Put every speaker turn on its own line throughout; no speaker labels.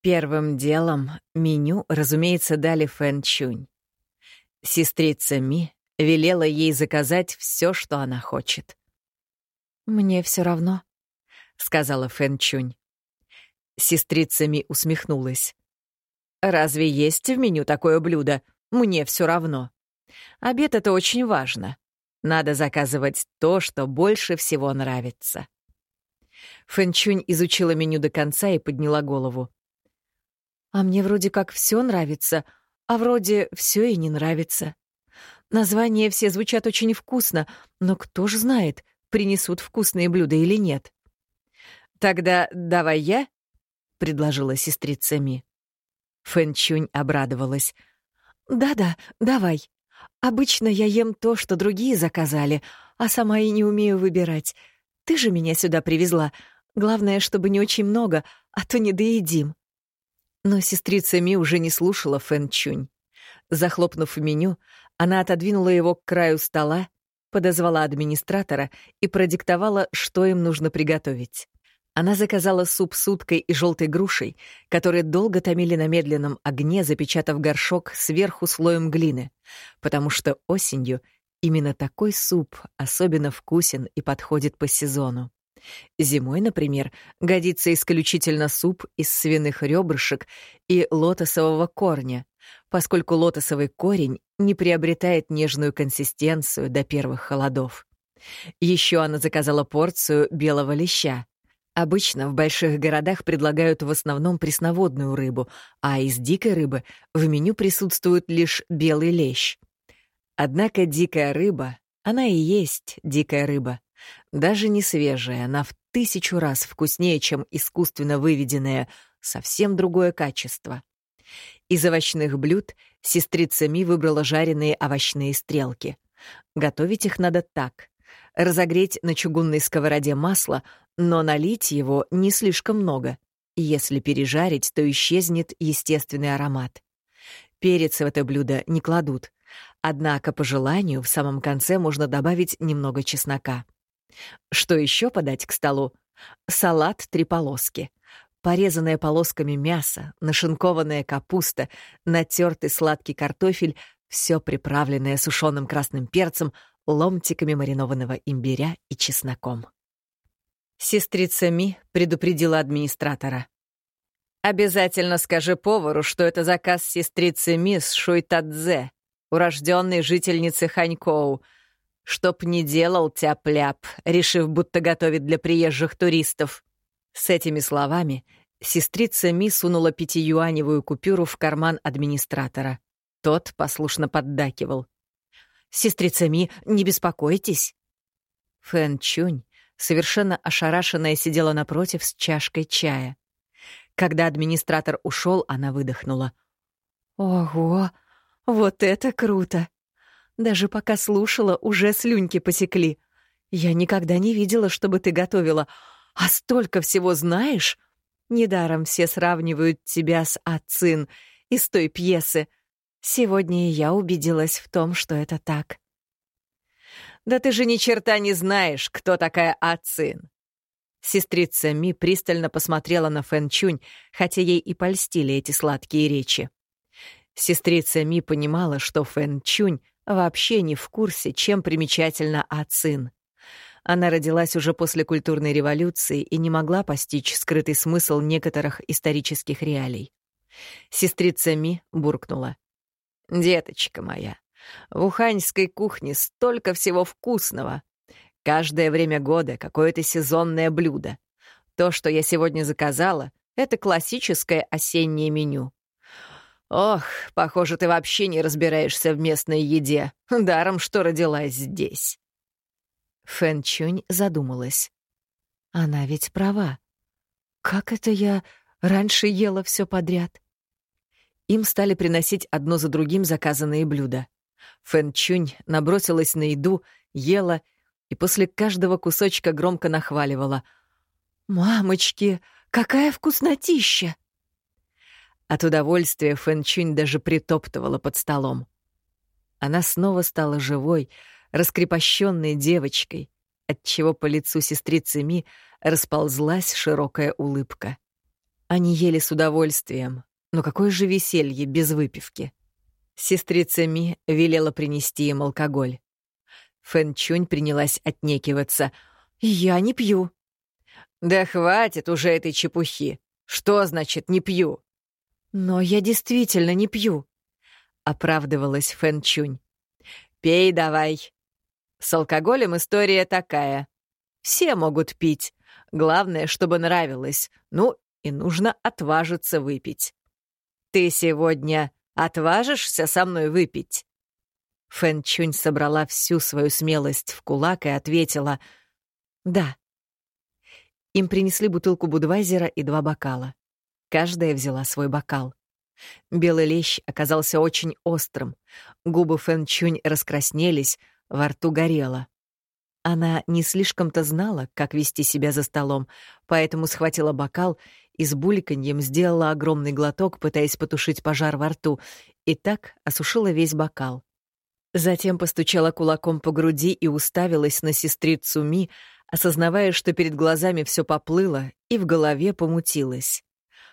Первым делом меню, разумеется, дали Фэн Чунь. Сестрица Ми велела ей заказать все, что она хочет.
«Мне все равно», —
сказала Фэн Чунь. Сестрица Ми усмехнулась. «Разве есть в меню такое блюдо? Мне все равно. Обед — это очень важно. Надо заказывать то, что больше всего нравится». Фэнчунь изучила меню до конца и подняла голову.
«А мне вроде как все нравится, а вроде все и не нравится. Названия все звучат очень вкусно, но кто ж знает, принесут вкусные блюда или нет».
«Тогда давай я?» — предложила сестрица Ми. Фэнчунь обрадовалась.
«Да-да, давай. Обычно я ем то, что другие заказали, а сама и не умею выбирать. Ты же меня сюда привезла. Главное, чтобы не очень много, а то не доедим».
Но сестрица Ми уже не слушала Фэн Чунь. Захлопнув меню, она отодвинула его к краю стола, подозвала администратора и продиктовала, что им нужно приготовить. Она заказала суп с уткой и желтой грушей, которые долго томили на медленном огне, запечатав горшок сверху слоем глины, потому что осенью именно такой суп особенно вкусен и подходит по сезону. Зимой, например, годится исключительно суп из свиных ребрышек и лотосового корня, поскольку лотосовый корень не приобретает нежную консистенцию до первых холодов. Еще она заказала порцию белого леща, Обычно в больших городах предлагают в основном пресноводную рыбу, а из дикой рыбы в меню присутствует лишь белый лещ. Однако дикая рыба, она и есть дикая рыба. Даже не свежая, она в тысячу раз вкуснее, чем искусственно выведенная, совсем другое качество. Из овощных блюд сестрица Ми выбрала жареные овощные стрелки. Готовить их надо так. Разогреть на чугунной сковороде масло, но налить его не слишком много. Если пережарить, то исчезнет естественный аромат. Перец в это блюдо не кладут. Однако, по желанию, в самом конце можно добавить немного чеснока. Что еще подать к столу? Салат три полоски. Порезанное полосками мясо, нашинкованная капуста, натертый сладкий картофель, все приправленное сушеным красным перцем, ломтиками маринованного имбиря и чесноком. Сестрица Ми предупредила администратора. «Обязательно скажи повару, что это заказ сестрицы Ми с Шуйтадзе, урожденной жительницы Ханькоу, чтоб не делал тяп-ляп, решив, будто готовит для приезжих туристов». С этими словами сестрица Ми сунула пятиюаневую купюру в карман администратора. Тот послушно поддакивал. «Сестрица Ми, не беспокойтесь». Фэн Чунь совершенно ошарашенная сидела напротив с чашкой чая. Когда администратор ушел, она выдохнула. «Ого, вот это круто! Даже пока слушала, уже слюньки посекли. Я никогда не видела, чтобы ты готовила, а столько всего знаешь. Недаром все сравнивают тебя с Ацин из той пьесы. Сегодня я убедилась в том, что это так. «Да ты же ни черта не знаешь, кто такая Ацин!» Сестрица Ми пристально посмотрела на Фэн Чунь, хотя ей и польстили эти сладкие речи. Сестрица Ми понимала, что Фэн Чунь вообще не в курсе, чем примечательна Ацин. Она родилась уже после культурной революции и не могла постичь скрытый смысл некоторых исторических реалий. Сестрица Ми буркнула. «Деточка моя, в уханьской кухне столько всего вкусного. Каждое время года какое-то сезонное блюдо. То, что я сегодня заказала, это классическое осеннее меню. Ох, похоже, ты вообще не разбираешься в местной еде. Даром, что родилась здесь. Фэн Чунь задумалась. Она ведь права. Как это я раньше ела все подряд? Им стали приносить одно за другим заказанные блюда. Фэн Чунь набросилась на еду, ела и после каждого кусочка громко нахваливала. «Мамочки, какая вкуснотища!» От удовольствия Фэн Чунь даже притоптывала под столом. Она снова стала живой, раскрепощенной девочкой, отчего по лицу сестрицы Ми расползлась широкая улыбка. Они ели с удовольствием, но какое же веселье без выпивки. Сестрица Ми велела принести им алкоголь. Фэн Чунь принялась отнекиваться. «Я не пью». «Да хватит уже этой чепухи. Что значит «не пью»?»
«Но я действительно не пью», — оправдывалась Фэн Чунь.
«Пей давай. С алкоголем история такая. Все могут пить. Главное, чтобы нравилось. Ну, и нужно отважиться выпить. Ты сегодня отважишься со мной выпить?» Фэн Чунь собрала всю свою смелость в кулак и ответила «Да». Им принесли бутылку Будвайзера и два бокала. Каждая взяла свой бокал. Белый лещ оказался очень острым. Губы Фэн Чунь раскраснелись, во рту горело. Она не слишком-то знала, как вести себя за столом, поэтому схватила бокал и с бульканьем сделала огромный глоток, пытаясь потушить пожар во рту, и так осушила весь бокал. Затем постучала кулаком по груди и уставилась на сестрицу Ми, осознавая, что перед глазами все поплыло и в голове помутилось.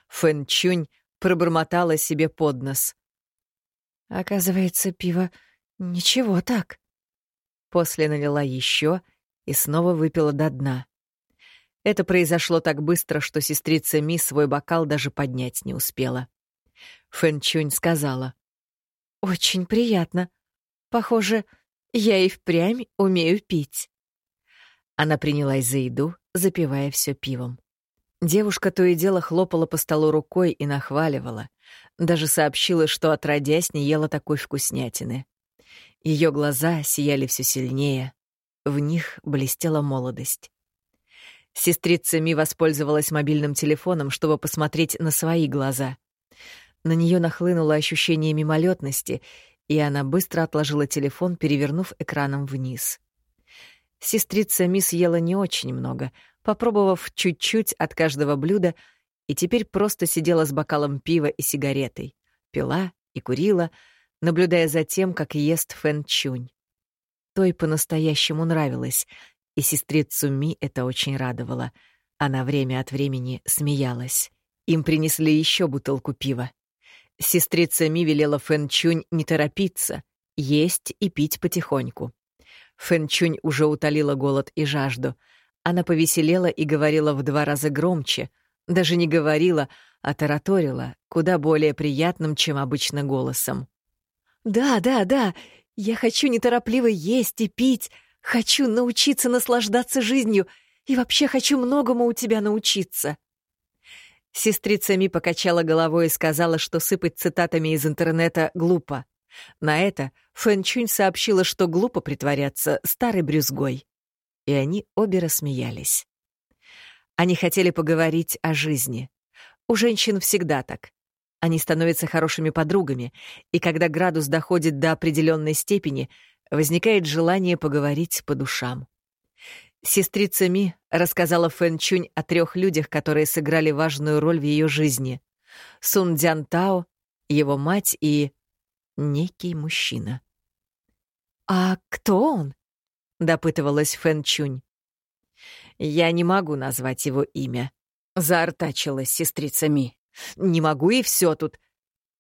Фэн Чунь пробормотала себе под нос.
«Оказывается, пиво ничего так».
После налила еще и снова выпила до дна. Это произошло так быстро, что сестрица Ми свой бокал даже поднять не успела. Фэн Чунь сказала.
«Очень приятно. Похоже, я и впрямь умею пить».
Она принялась за еду, запивая все пивом. Девушка то и дело хлопала по столу рукой и нахваливала. Даже сообщила, что отродясь не ела такой вкуснятины. Ее глаза сияли все сильнее. В них блестела молодость. Сестрица Ми воспользовалась мобильным телефоном, чтобы посмотреть на свои глаза. На нее нахлынуло ощущение мимолетности, и она быстро отложила телефон, перевернув экраном вниз. Сестрица Ми съела не очень много, попробовав чуть-чуть от каждого блюда, и теперь просто сидела с бокалом пива и сигаретой, пила и курила, наблюдая за тем, как ест Фэн Чунь. Той по-настоящему нравилось, и сестрицу Ми это очень радовало. Она время от времени смеялась. Им принесли еще бутылку пива. Сестрица Ми велела Фэн Чунь не торопиться, есть и пить потихоньку. Фэн Чунь уже утолила голод и жажду — она повеселела и говорила в два раза громче, даже не говорила, а тараторила, куда более приятным, чем обычно голосом.
«Да, да, да, я хочу неторопливо есть и пить, хочу научиться наслаждаться жизнью и вообще хочу многому у тебя научиться».
Сестрица Ми покачала головой и сказала, что сыпать цитатами из интернета глупо. На это Фэн Чунь сообщила, что глупо притворяться старой брюзгой и они обе рассмеялись. Они хотели поговорить о жизни. У женщин всегда так. Они становятся хорошими подругами, и когда градус доходит до определенной степени, возникает желание поговорить по душам. Сестрица Ми рассказала Фэн Чунь о трех людях, которые сыграли важную роль в ее жизни. Сун Дзян Тао, его мать и... некий мужчина.
«А кто он?»
— допытывалась Фэн Чунь. «Я не могу назвать его имя», — заортачилась сестрица Ми. «Не могу, и все тут.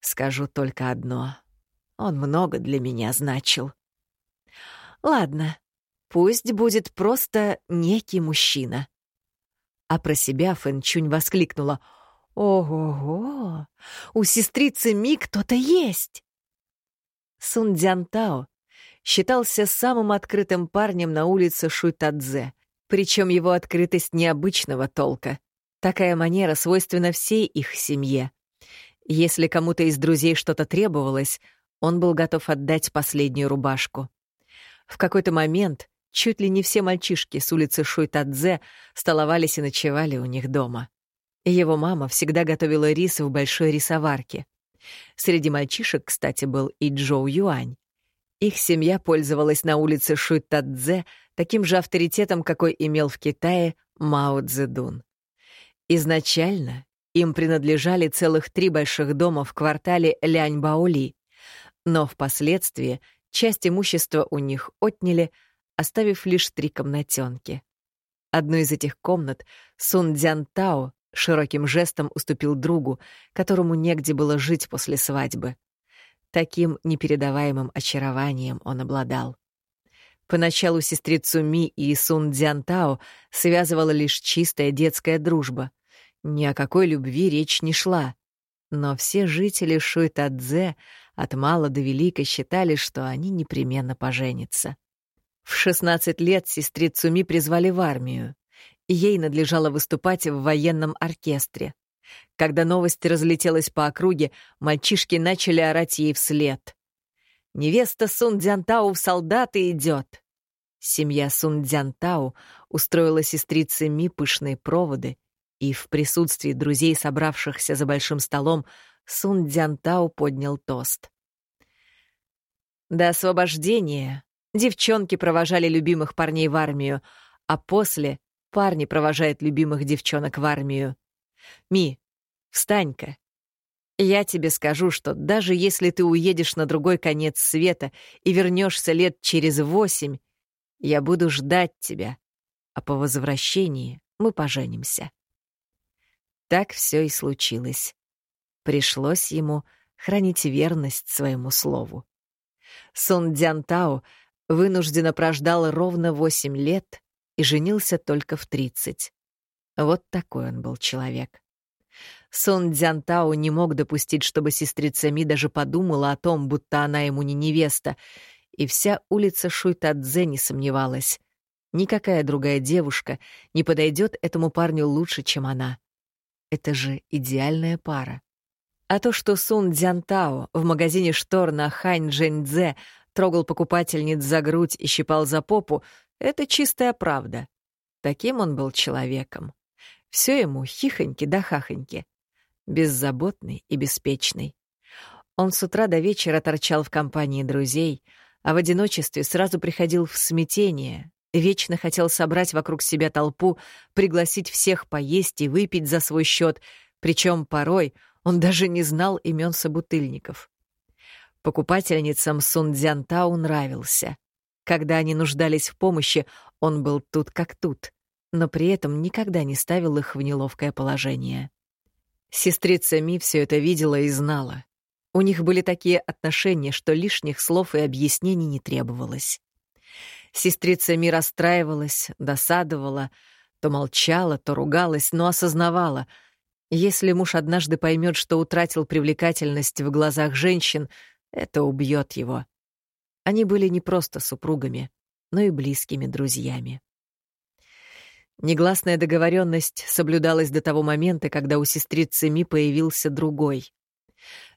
Скажу только одно. Он много для меня значил». «Ладно, пусть будет просто некий мужчина». А про себя Фэн Чунь воскликнула. «Ого-го! У сестрицы Ми кто-то есть!» Сун Дзян Тао считался самым открытым парнем на улице Шуйтадзе. Причем его открытость необычного толка. Такая манера свойственна всей их семье. Если кому-то из друзей что-то требовалось, он был готов отдать последнюю рубашку. В какой-то момент чуть ли не все мальчишки с улицы Шуйтадзе столовались и ночевали у них дома. Его мама всегда готовила рис в большой рисоварке. Среди мальчишек, кстати, был и Джоу Юань. Их семья пользовалась на улице Шуйтадзе таким же авторитетом, какой имел в Китае Мао Цзэдун. Изначально им принадлежали целых три больших дома в квартале Лянь-Баоли, но впоследствии часть имущества у них отняли, оставив лишь три комнатенки. Одну из этих комнат Сун Дзян Широким жестом уступил другу, которому негде было жить после свадьбы. Таким непередаваемым очарованием он обладал. Поначалу сестрицу Ми и Сун Дзянтао связывала лишь чистая детская дружба. Ни о какой любви речь не шла. Но все жители Шуйтадзе от мала до велика считали, что они непременно поженятся. В 16 лет сестрицу Ми призвали в армию. Ей надлежало выступать в военном оркестре. Когда новость разлетелась по округе, мальчишки начали орать ей вслед. Невеста Сун Дзянтау в солдаты идет. Семья Сун Дзянтау устроила сестрице Ми пышные проводы, и в присутствии друзей, собравшихся за большим столом, Сун Дзянтау поднял тост. До освобождения девчонки провожали любимых парней в армию, а после парни провожают любимых девчонок в армию. Ми, встань-ка, я тебе скажу, что даже если ты уедешь на другой конец света и вернешься лет через восемь, я буду ждать тебя, а по возвращении мы поженимся. Так все и случилось. Пришлось ему хранить верность своему слову. Сон Дзянтао вынужденно прождал ровно восемь лет и женился только в тридцать. Вот такой он был человек. Сон Дзянтао не мог допустить, чтобы сестрица Ми даже подумала о том, будто она ему не невеста, и вся улица Шуйтадзе не сомневалась. Никакая другая девушка не подойдет этому парню лучше, чем она. Это же идеальная пара. А то, что Сун Дзянтао в магазине штор на Хань Джэньцзе трогал покупательниц за грудь и щипал за попу, это чистая правда. Таким он был человеком. Все ему хихоньки да хахоньки беззаботный и беспечный. Он с утра до вечера торчал в компании друзей, а в одиночестве сразу приходил в смятение, вечно хотел собрать вокруг себя толпу, пригласить всех поесть и выпить за свой счет, причем порой он даже не знал имен собутыльников. Покупательницам Сун Дзянтау нравился. Когда они нуждались в помощи, он был тут как тут, но при этом никогда не ставил их в неловкое положение. Сестрица Ми все это видела и знала. У них были такие отношения, что лишних слов и объяснений не требовалось. Сестрица Ми расстраивалась, досадовала, то молчала, то ругалась, но осознавала, если муж однажды поймет, что утратил привлекательность в глазах женщин, это убьет его. Они были не просто супругами, но и близкими друзьями. Негласная договоренность соблюдалась до того момента, когда у сестрицы Ми появился другой.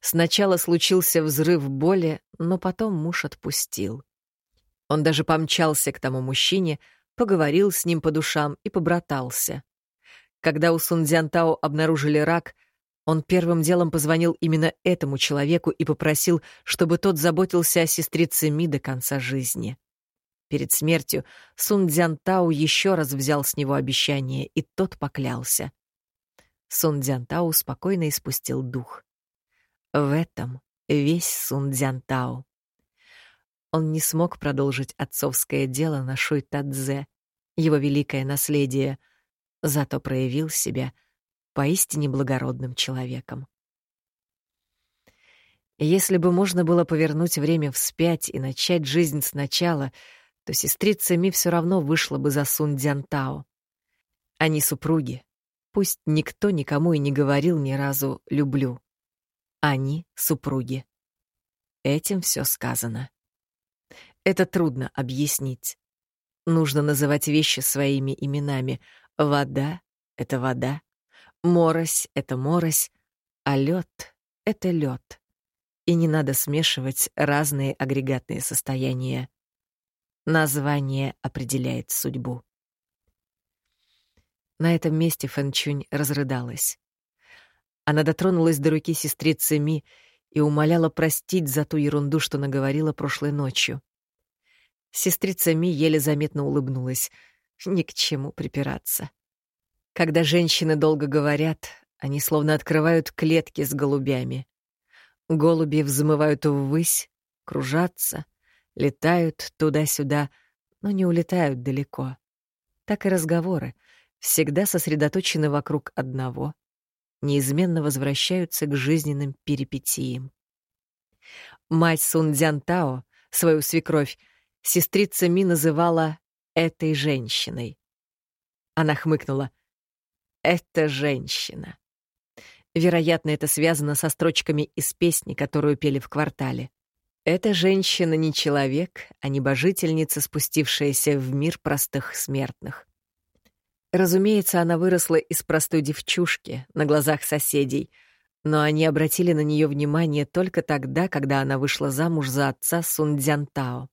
Сначала случился взрыв боли, но потом муж отпустил. Он даже помчался к тому мужчине, поговорил с ним по душам и побратался. Когда у Сунцзянтао обнаружили рак, он первым делом позвонил именно этому человеку и попросил, чтобы тот заботился о сестрице Ми до конца жизни. Перед смертью Сун Дзянтау еще раз взял с него обещание, и тот поклялся. Сун Дзянтау спокойно испустил дух. В этом весь Сун Дзянтау. Он не смог продолжить отцовское дело на Шуй-Тадзе, его великое наследие, зато проявил себя поистине благородным человеком. Если бы можно было повернуть время вспять и начать жизнь сначала — то сестрица Ми все равно вышла бы за Сун Дзянтао. Они супруги. Пусть никто никому и не говорил ни разу «люблю». Они супруги. Этим все сказано. Это трудно объяснить. Нужно называть вещи своими именами. Вода — это вода, морось — это морось, а лед — это лед. И не надо смешивать разные агрегатные состояния. Название определяет судьбу. На этом месте Фэнчунь разрыдалась. Она дотронулась до руки сестрицы Ми и умоляла простить за ту ерунду, что наговорила прошлой ночью. Сестрица Ми еле заметно улыбнулась. Ни к чему припираться. Когда женщины долго говорят, они словно открывают клетки с голубями. Голуби взмывают ввысь, кружатся — летают туда-сюда, но не улетают далеко. Так и разговоры. всегда сосредоточены вокруг одного, неизменно возвращаются к жизненным перипетиям. Мать Сун Дзянтао, свою свекровь, сестрица Ми называла «этой женщиной». Она хмыкнула. «Это женщина». Вероятно, это связано со строчками из песни, которую пели в квартале. Эта женщина не человек, а небожительница, спустившаяся в мир простых смертных. Разумеется, она выросла из простой девчушки на глазах соседей, но они обратили на нее внимание только тогда, когда она вышла замуж за отца Сундзянтао.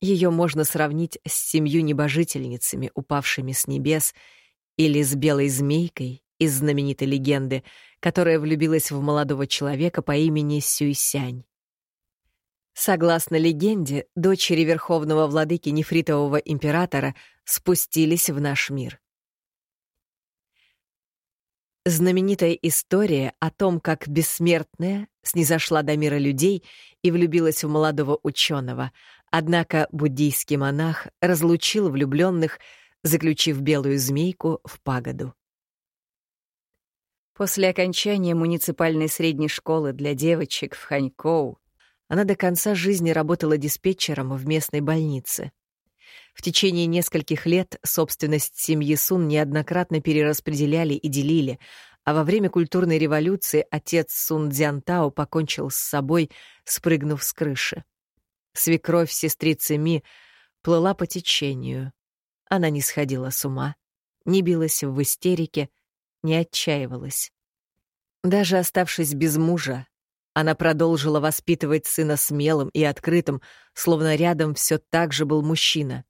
Ее можно сравнить с семью небожительницами, упавшими с небес, или с белой змейкой из знаменитой легенды, которая влюбилась в молодого человека по имени Сюйсянь. Согласно легенде, дочери верховного владыки нефритового императора спустились в наш мир. Знаменитая история о том, как бессмертная снизошла до мира людей и влюбилась в молодого ученого, однако буддийский монах разлучил влюбленных, заключив белую змейку в пагоду. После окончания муниципальной средней школы для девочек в Ханькоу она до конца жизни работала диспетчером в местной больнице. В течение нескольких лет собственность семьи Сун неоднократно перераспределяли и делили, а во время культурной революции отец Сун Дзянтао покончил с собой, спрыгнув с крыши. Свекровь сестрицы Ми плыла по течению. Она не сходила с ума, не билась в истерике, не отчаивалась. Даже оставшись без мужа, она продолжила воспитывать сына смелым и открытым, словно рядом все так же был мужчина.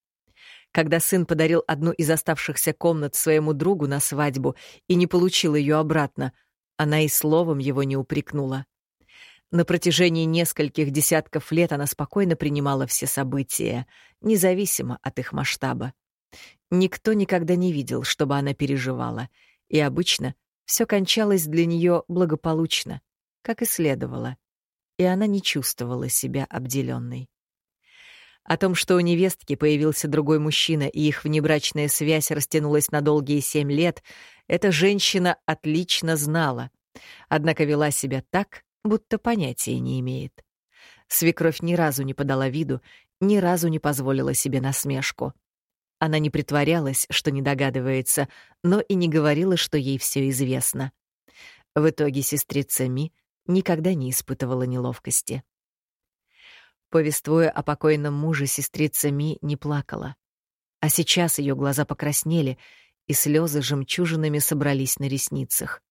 Когда сын подарил одну из оставшихся комнат своему другу на свадьбу и не получил ее обратно, она и словом его не упрекнула. На протяжении нескольких десятков лет она спокойно принимала все события, независимо от их масштаба. Никто никогда не видел, чтобы она переживала, и обычно все кончалось для нее благополучно как и следовало, и она не чувствовала себя обделенной. О том, что у невестки появился другой мужчина и их внебрачная связь растянулась на долгие семь лет, эта женщина отлично знала, однако вела себя так, будто понятия не имеет. Свекровь ни разу не подала виду, ни разу не позволила себе насмешку. Она не притворялась, что не догадывается, но и не говорила, что ей все известно. В итоге сестрица Ми никогда не испытывала неловкости. Повествуя о покойном муже, сестрица Ми не плакала. А сейчас ее глаза покраснели, и слезы жемчужинами собрались на ресницах.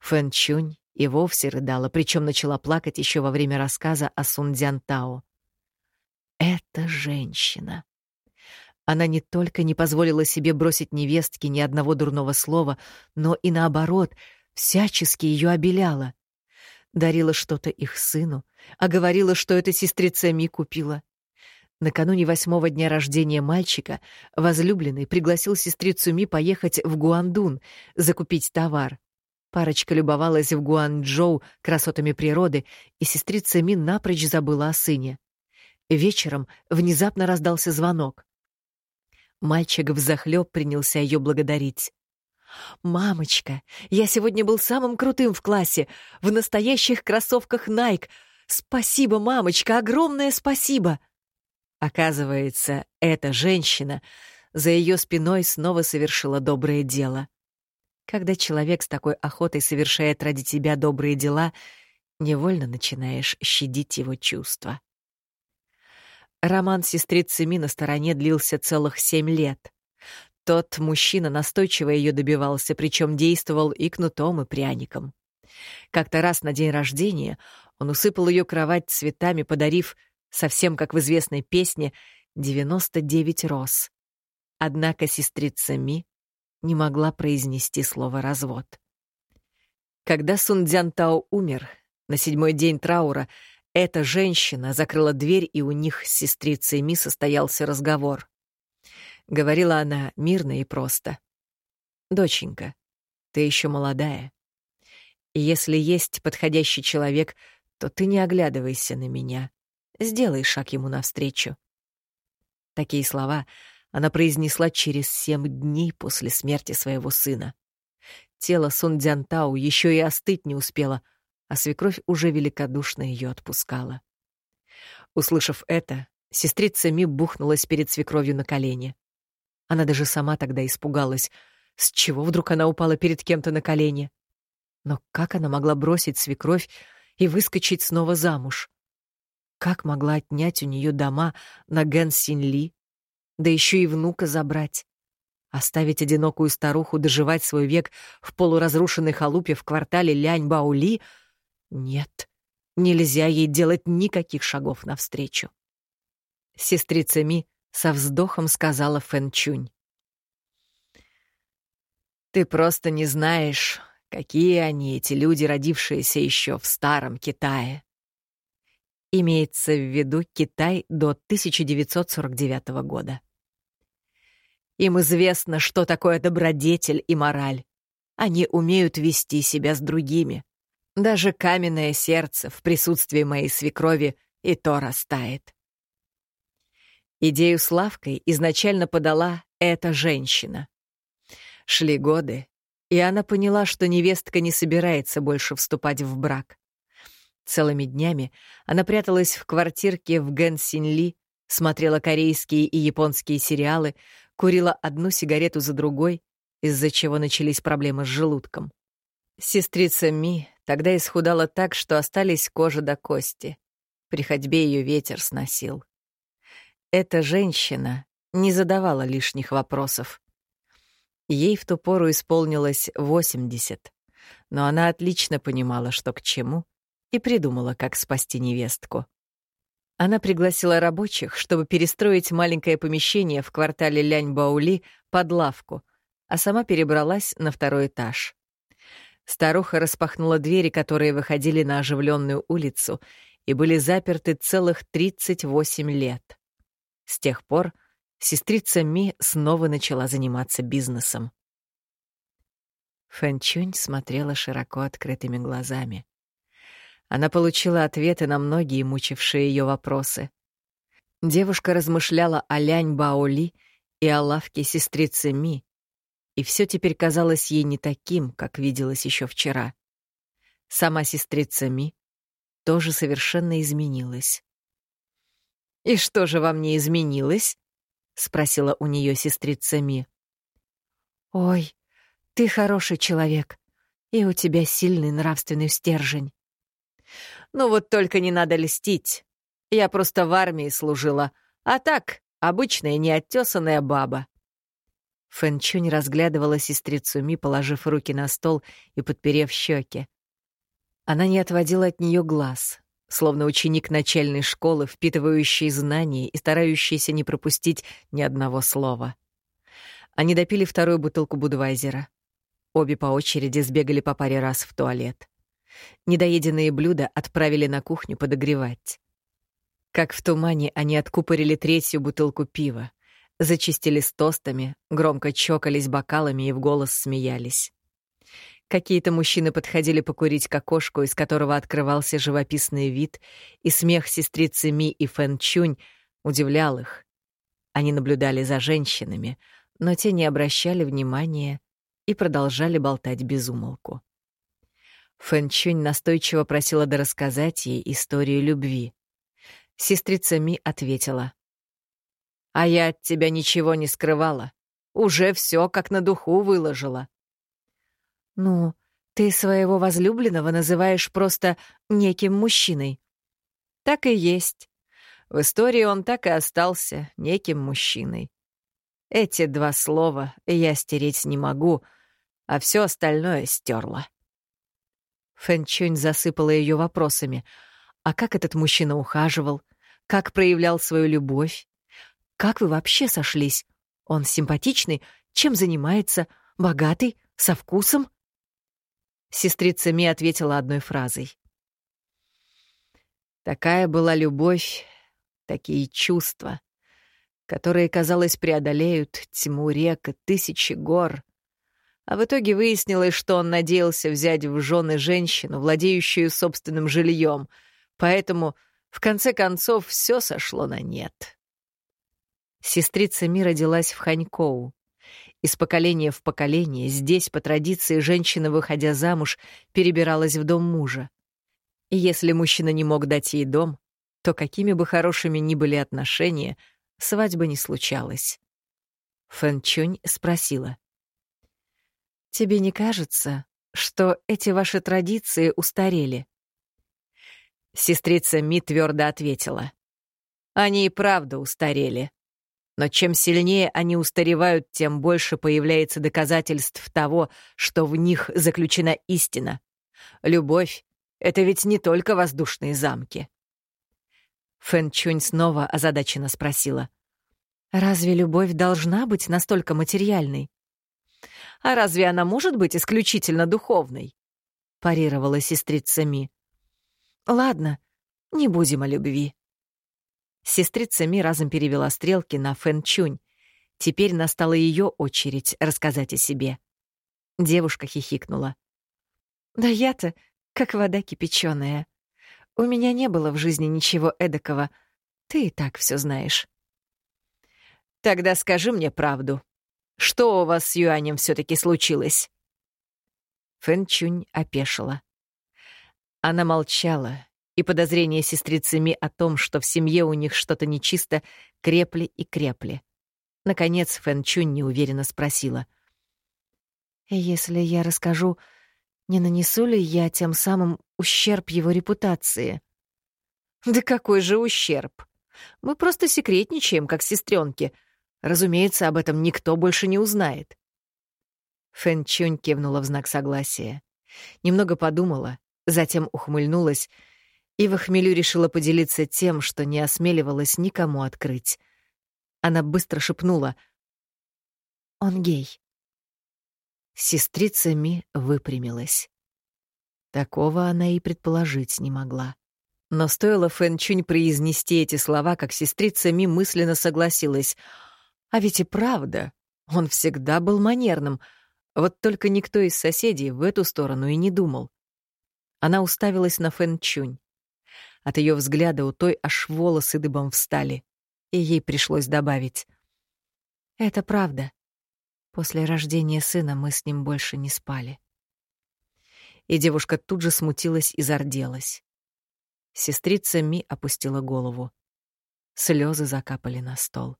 Фэн Чунь и вовсе рыдала, причем начала плакать еще во время рассказа о Сунцзян Тао. Это женщина. Она не только не позволила себе бросить невестке ни одного дурного слова, но и наоборот, всячески ее обеляла дарила что-то их сыну, а говорила, что это сестрица Ми купила. Накануне восьмого дня рождения мальчика возлюбленный пригласил сестрицу Ми поехать в Гуандун, закупить товар. Парочка любовалась в Гуанчжоу красотами природы, и сестрица Ми напрочь забыла о сыне. Вечером внезапно раздался звонок. Мальчик взахлёб принялся ее благодарить. «Мамочка, я сегодня был самым крутым в классе, в настоящих кроссовках Nike. Спасибо, мамочка, огромное спасибо!» Оказывается, эта женщина за ее спиной снова совершила доброе дело. Когда человек с такой охотой совершает ради тебя добрые дела, невольно начинаешь щадить его чувства. Роман сестрицы Ми на стороне длился целых семь лет. Тот мужчина настойчиво ее добивался, причем действовал и кнутом, и пряником. Как-то раз на день рождения он усыпал ее кровать цветами, подарив, совсем как в известной песне, 99 роз. Однако сестрица Ми не могла произнести слово «развод». Когда Сундзян Тао умер, на седьмой день траура, эта женщина закрыла дверь, и у них с сестрицей Ми состоялся разговор. Говорила она мирно и просто. «Доченька, ты еще молодая. И если есть подходящий человек, то ты не оглядывайся на меня. Сделай шаг ему навстречу». Такие слова она произнесла через семь дней после смерти своего сына. Тело Сун Дзянтау еще и остыть не успело, а свекровь уже великодушно ее отпускала. Услышав это, сестрица Ми бухнулась перед свекровью на колени. Она даже сама тогда испугалась, с чего вдруг она упала перед кем-то на колени. Но как она могла бросить свекровь и выскочить снова замуж? Как могла отнять у нее дома на Ген Синли, да еще и внука забрать? Оставить одинокую старуху доживать свой век в полуразрушенной халупе в квартале Лянь-Баули? Нет, нельзя ей делать никаких шагов навстречу. Сестрица Ми со вздохом сказала Фэн Чунь. «Ты просто не знаешь, какие они, эти люди, родившиеся еще в Старом Китае». Имеется в виду Китай до 1949 года. Им известно, что такое добродетель и мораль. Они умеют вести себя с другими. Даже каменное сердце в присутствии моей свекрови и то растает. Идею с лавкой изначально подала эта женщина. Шли годы, и она поняла, что невестка не собирается больше вступать в брак. Целыми днями она пряталась в квартирке в Гэнсинли, смотрела корейские и японские сериалы, курила одну сигарету за другой, из-за чего начались проблемы с желудком. Сестрица Ми тогда исхудала так, что остались кожа до кости. При ходьбе ее ветер сносил. Эта женщина не задавала лишних вопросов. Ей в ту пору исполнилось 80, но она отлично понимала, что к чему, и придумала, как спасти невестку. Она пригласила рабочих, чтобы перестроить маленькое помещение в квартале Лянь-Баули под лавку, а сама перебралась на второй этаж. Старуха распахнула двери, которые выходили на оживленную улицу и были заперты целых 38 лет. С тех пор сестрица Ми снова начала заниматься бизнесом. Фэнчунь смотрела широко открытыми глазами. Она получила ответы на многие мучившие ее вопросы. Девушка размышляла о Лянь Баоли и о лавке сестрицы Ми, и все теперь казалось ей не таким, как виделось еще вчера. Сама сестрица Ми тоже совершенно изменилась. «И что же во мне изменилось?» — спросила у нее сестрица Ми. «Ой, ты хороший человек, и у тебя сильный нравственный стержень. Ну вот только не надо льстить. Я просто в армии служила, а так обычная неоттесанная баба». Фэнчунь разглядывала сестрицу Ми, положив руки на стол и подперев щеки. Она не отводила от нее глаз, словно ученик начальной школы, впитывающий знания и старающийся не пропустить ни одного слова. Они допили вторую бутылку Будвайзера. Обе по очереди сбегали по паре раз в туалет. Недоеденные блюда отправили на кухню подогревать. Как в тумане они откупорили третью бутылку пива, зачистили с тостами, громко чокались бокалами и в голос смеялись. Какие-то мужчины подходили покурить к окошку, из которого открывался живописный вид, и смех сестрицы Ми и Фэн Чунь удивлял их. Они наблюдали за женщинами, но те не обращали внимания и продолжали болтать без умолку. Фэнчунь настойчиво просила дорассказать ей историю любви. Сестрица Ми ответила. «А я от тебя ничего не скрывала. Уже все как на духу выложила». «Ну, ты своего возлюбленного называешь просто неким мужчиной». «Так и есть. В истории он так и остался неким мужчиной. Эти два слова я стереть не могу, а все остальное стерла. Фэнчунь засыпала ее вопросами. А как этот мужчина ухаживал? Как проявлял свою любовь? Как вы вообще сошлись? Он симпатичный? Чем занимается? Богатый? Со вкусом? Сестрица Ми ответила одной фразой. Такая была любовь, такие чувства, которые, казалось, преодолеют тьму рек и тысячи гор, а в итоге выяснилось, что он надеялся взять в жены женщину, владеющую собственным жильем, поэтому в конце концов все сошло на нет. Сестрица Ми родилась в Ханькоу. Из поколения в поколение здесь, по традиции, женщина, выходя замуж, перебиралась в дом мужа. И если мужчина не мог дать ей дом, то какими бы хорошими ни были отношения, свадьба не случалась. Фэн Чунь спросила. «Тебе не кажется, что эти ваши традиции устарели?» Сестрица Ми твердо ответила. «Они и правда устарели. Но чем сильнее они устаревают, тем больше появляется доказательств того, что в них заключена истина. Любовь — это ведь не только воздушные замки. Фэн Чунь снова озадаченно спросила. «Разве любовь должна быть настолько материальной?» «А разве она может быть исключительно духовной?» — парировала сестрица Ми. «Ладно, не будем о любви», Сестрица Ми разом перевела стрелки на Фэн Чунь. Теперь настала ее очередь рассказать о себе. Девушка хихикнула. «Да я-то как вода кипяченая. У меня не было в жизни ничего эдакого. Ты и так все знаешь». «Тогда скажи мне правду. Что у вас с Юанем все таки случилось?» Фэн Чунь опешила. Она молчала, и подозрения сестрицы Ми о том, что в семье у них что-то нечисто, крепли и крепли. Наконец Фэн Чунь неуверенно спросила. «Если я расскажу, не нанесу ли я тем самым ущерб его репутации?» «Да какой же ущерб? Мы просто секретничаем, как сестренки. Разумеется, об этом никто больше не узнает». Фэн Чунь кивнула в знак согласия. Немного подумала, затем ухмыльнулась — и в хмелю решила поделиться тем, что не осмеливалась никому открыть. Она быстро шепнула «Он гей». Сестрица Ми выпрямилась. Такого она и предположить не могла. Но стоило Фэн Чунь произнести эти слова, как сестрица Ми мысленно согласилась. А ведь и правда, он всегда был манерным, вот только никто из соседей в эту сторону и не думал. Она уставилась на Фэн Чунь. От ее взгляда у той аж волосы дыбом встали, и ей пришлось добавить. «Это правда. После рождения сына мы с ним больше не спали». И девушка тут же смутилась и зарделась. Сестрица Ми опустила голову. Слезы закапали на стол.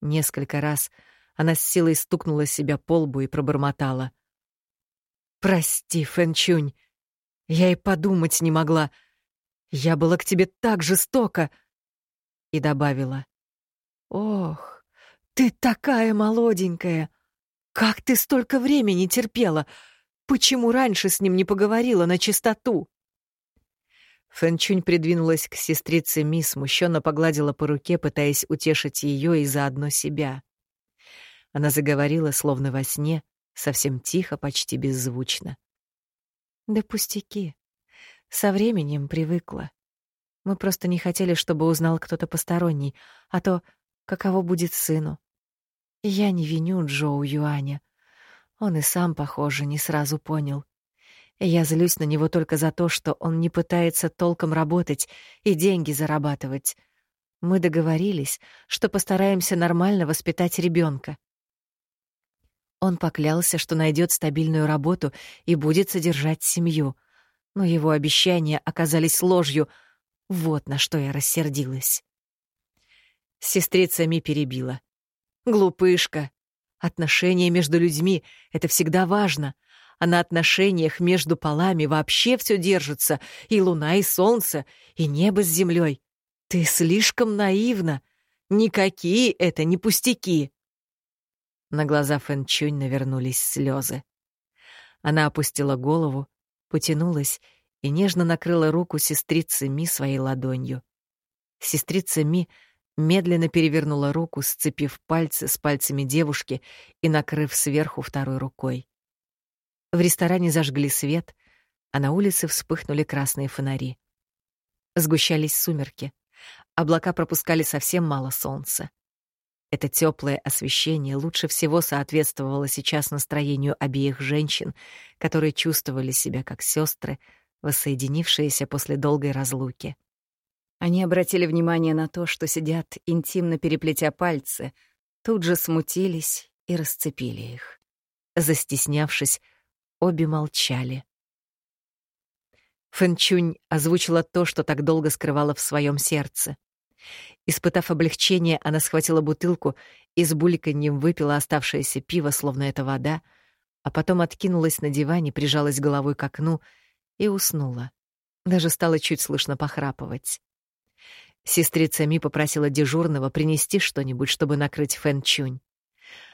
Несколько раз она с силой стукнула себя по лбу и пробормотала. «Прости, Фэнчунь, я и подумать не могла. Я была к тебе так жестоко!» И добавила. «Ох, ты такая молоденькая! Как ты столько времени терпела! Почему раньше с ним не поговорила на чистоту?» Фэнчунь придвинулась к сестрице Ми, смущенно погладила по руке, пытаясь утешить ее и заодно себя. Она заговорила, словно во сне, совсем тихо, почти беззвучно. «Да пустяки. Со временем привыкла. Мы просто не хотели, чтобы узнал кто-то посторонний, а то каково будет сыну. я не виню Джоу Юаня. Он и сам, похоже, не сразу понял. Я злюсь на него только за то, что он не пытается толком работать и деньги зарабатывать. Мы договорились, что постараемся нормально воспитать ребенка. Он поклялся, что найдет стабильную работу и будет содержать семью — но его обещания оказались ложью. Вот на что я рассердилась. Сестрица Ми перебила. «Глупышка. Отношения между людьми — это всегда важно. А на отношениях между полами вообще все держится. И луна, и солнце, и небо с землей. Ты слишком наивна. Никакие это не пустяки». На глаза Фэн Чунь навернулись слезы. Она опустила голову, потянулась и нежно накрыла руку сестрицы Ми своей ладонью. Сестрица Ми медленно перевернула руку, сцепив пальцы с пальцами девушки и накрыв сверху второй рукой. В ресторане зажгли свет, а на улице вспыхнули красные фонари. Сгущались сумерки. Облака пропускали совсем мало солнца. Это теплое освещение лучше всего соответствовало сейчас настроению обеих женщин, которые чувствовали себя как сестры, воссоединившиеся после долгой разлуки. Они обратили внимание на то, что сидят, интимно переплетя пальцы, тут же смутились и расцепили их. Застеснявшись, обе молчали. Фэнчунь озвучила то, что так долго скрывала в своем сердце. Испытав облегчение, она схватила бутылку и с бульканьем выпила оставшееся пиво, словно это вода, а потом откинулась на диване, прижалась головой к окну и уснула. Даже стало чуть слышно похрапывать. Сестрица Ми попросила дежурного принести что-нибудь, чтобы накрыть Фэн Чунь.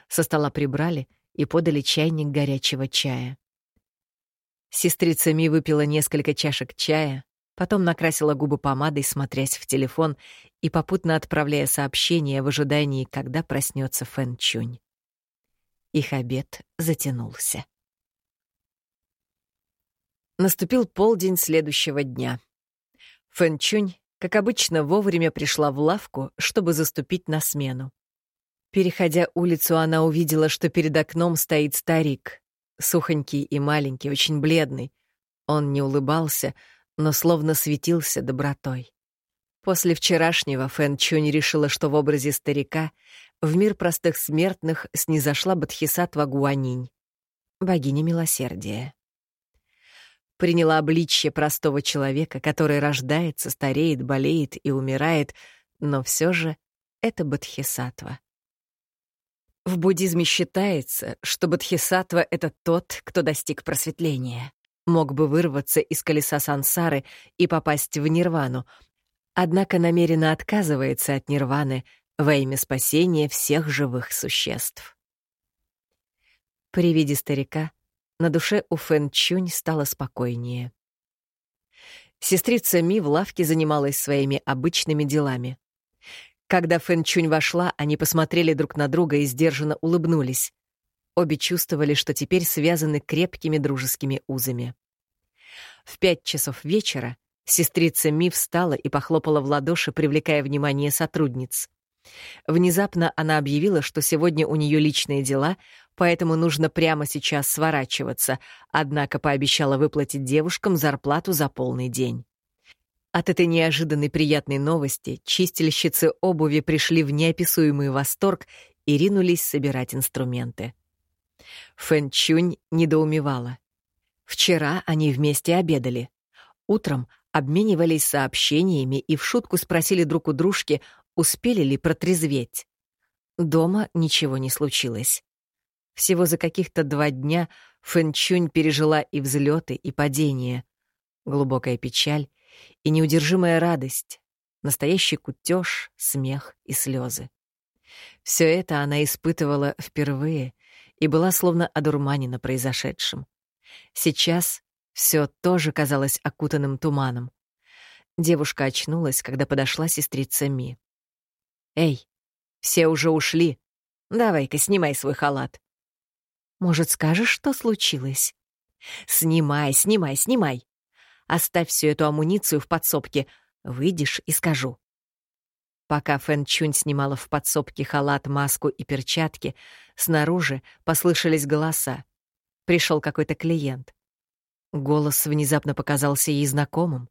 Со стола прибрали и подали чайник горячего чая. Сестрица Ми выпила несколько чашек чая, потом накрасила губы помадой, смотрясь в телефон и попутно отправляя сообщение в ожидании, когда проснется Фэн Чунь. Их обед затянулся. Наступил полдень следующего дня. Фэн Чунь как обычно, вовремя пришла в лавку, чтобы заступить на смену. Переходя улицу, она увидела, что перед окном стоит старик. Сухонький и маленький, очень бледный. Он не улыбался, но словно светился добротой. После вчерашнего Фэн Чунь решила, что в образе старика в мир простых смертных снизошла Бодхисаттва Гуанинь, богиня милосердия приняла обличье простого человека, который рождается, стареет, болеет и умирает, но все же это бодхисаттва. В буддизме считается, что бодхисаттва — это тот, кто достиг просветления, мог бы вырваться из колеса сансары и попасть в нирвану, однако намеренно отказывается от нирваны во имя спасения всех живых существ. При виде старика на душе у Фэн Чунь стало спокойнее. Сестрица Ми в лавке занималась своими обычными делами. Когда Фэн Чунь вошла, они посмотрели друг на друга и сдержанно улыбнулись. Обе чувствовали, что теперь связаны крепкими дружескими узами. В пять часов вечера сестрица Ми встала и похлопала в ладоши, привлекая внимание сотрудниц. Внезапно она объявила, что сегодня у нее личные дела, поэтому нужно прямо сейчас сворачиваться, однако пообещала выплатить девушкам зарплату за полный день. От этой неожиданной приятной новости чистильщицы обуви пришли в неописуемый восторг и ринулись собирать инструменты. Фэн Чунь недоумевала. Вчера они вместе обедали. Утром обменивались сообщениями и в шутку спросили друг у дружки, успели ли протрезветь. Дома ничего не случилось. Всего за каких-то два дня Фэнчунь пережила и взлеты, и падения. Глубокая печаль и неудержимая радость, настоящий кутеж, смех и слезы. Все это она испытывала впервые и была словно одурманена произошедшим. Сейчас все тоже казалось окутанным туманом. Девушка очнулась, когда подошла сестрица Ми. «Эй, все уже ушли. Давай-ка снимай свой халат. Может, скажешь, что случилось? Снимай, снимай, снимай. Оставь всю эту амуницию в подсобке. Выйдешь и скажу. Пока Фэн Чунь снимала в подсобке халат, маску и перчатки, снаружи послышались голоса. Пришел какой-то клиент. Голос внезапно показался ей знакомым.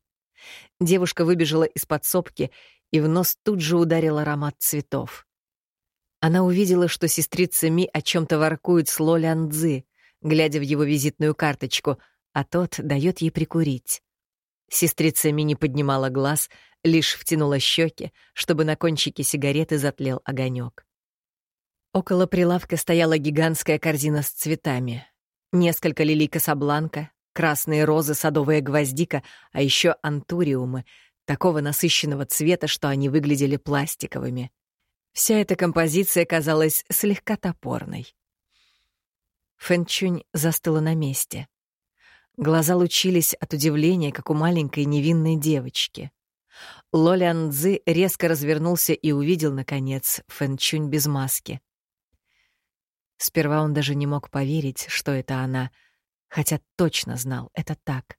Девушка выбежала из подсобки, и в нос тут же ударил аромат цветов. Она увидела, что сестрица Ми о чем-то воркует с Лолян Цзы, глядя в его визитную карточку, а тот дает ей прикурить. Сестрица Ми не поднимала глаз, лишь втянула щеки, чтобы на кончике сигареты затлел огонек. Около прилавка стояла гигантская корзина с цветами. Несколько лилий Касабланка, красные розы, садовая гвоздика, а еще антуриумы, такого насыщенного цвета, что они выглядели пластиковыми. Вся эта композиция казалась слегка топорной. Фэнчунь застыла на месте. Глаза лучились от удивления, как у маленькой невинной девочки. Лолян Цзы резко развернулся и увидел, наконец, Фэнчунь без маски. Сперва он даже не мог поверить, что это она, хотя точно знал, это так.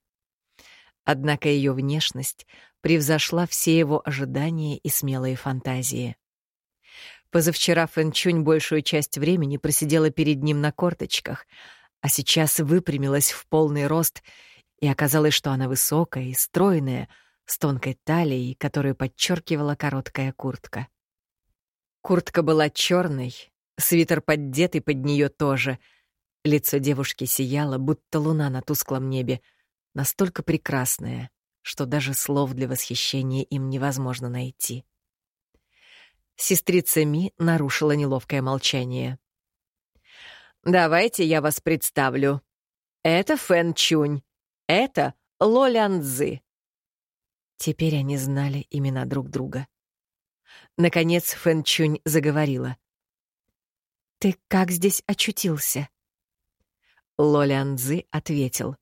Однако ее внешность превзошла все его ожидания и смелые фантазии. Позавчера Фэнчунь большую часть времени просидела перед ним на корточках, а сейчас выпрямилась в полный рост, и оказалось, что она высокая и стройная, с тонкой талией, которую подчеркивала короткая куртка. Куртка была черной, свитер поддетый под нее тоже. Лицо девушки сияло, будто луна на тусклом небе, настолько прекрасное, что даже слов для восхищения им невозможно найти. Сестрица Ми нарушила неловкое молчание. «Давайте я вас представлю. Это Фэн Чунь. Это Лолян Цзы». Теперь они знали имена друг друга. Наконец Фэн Чунь заговорила. «Ты как здесь очутился?» Лолян Цзы ответил.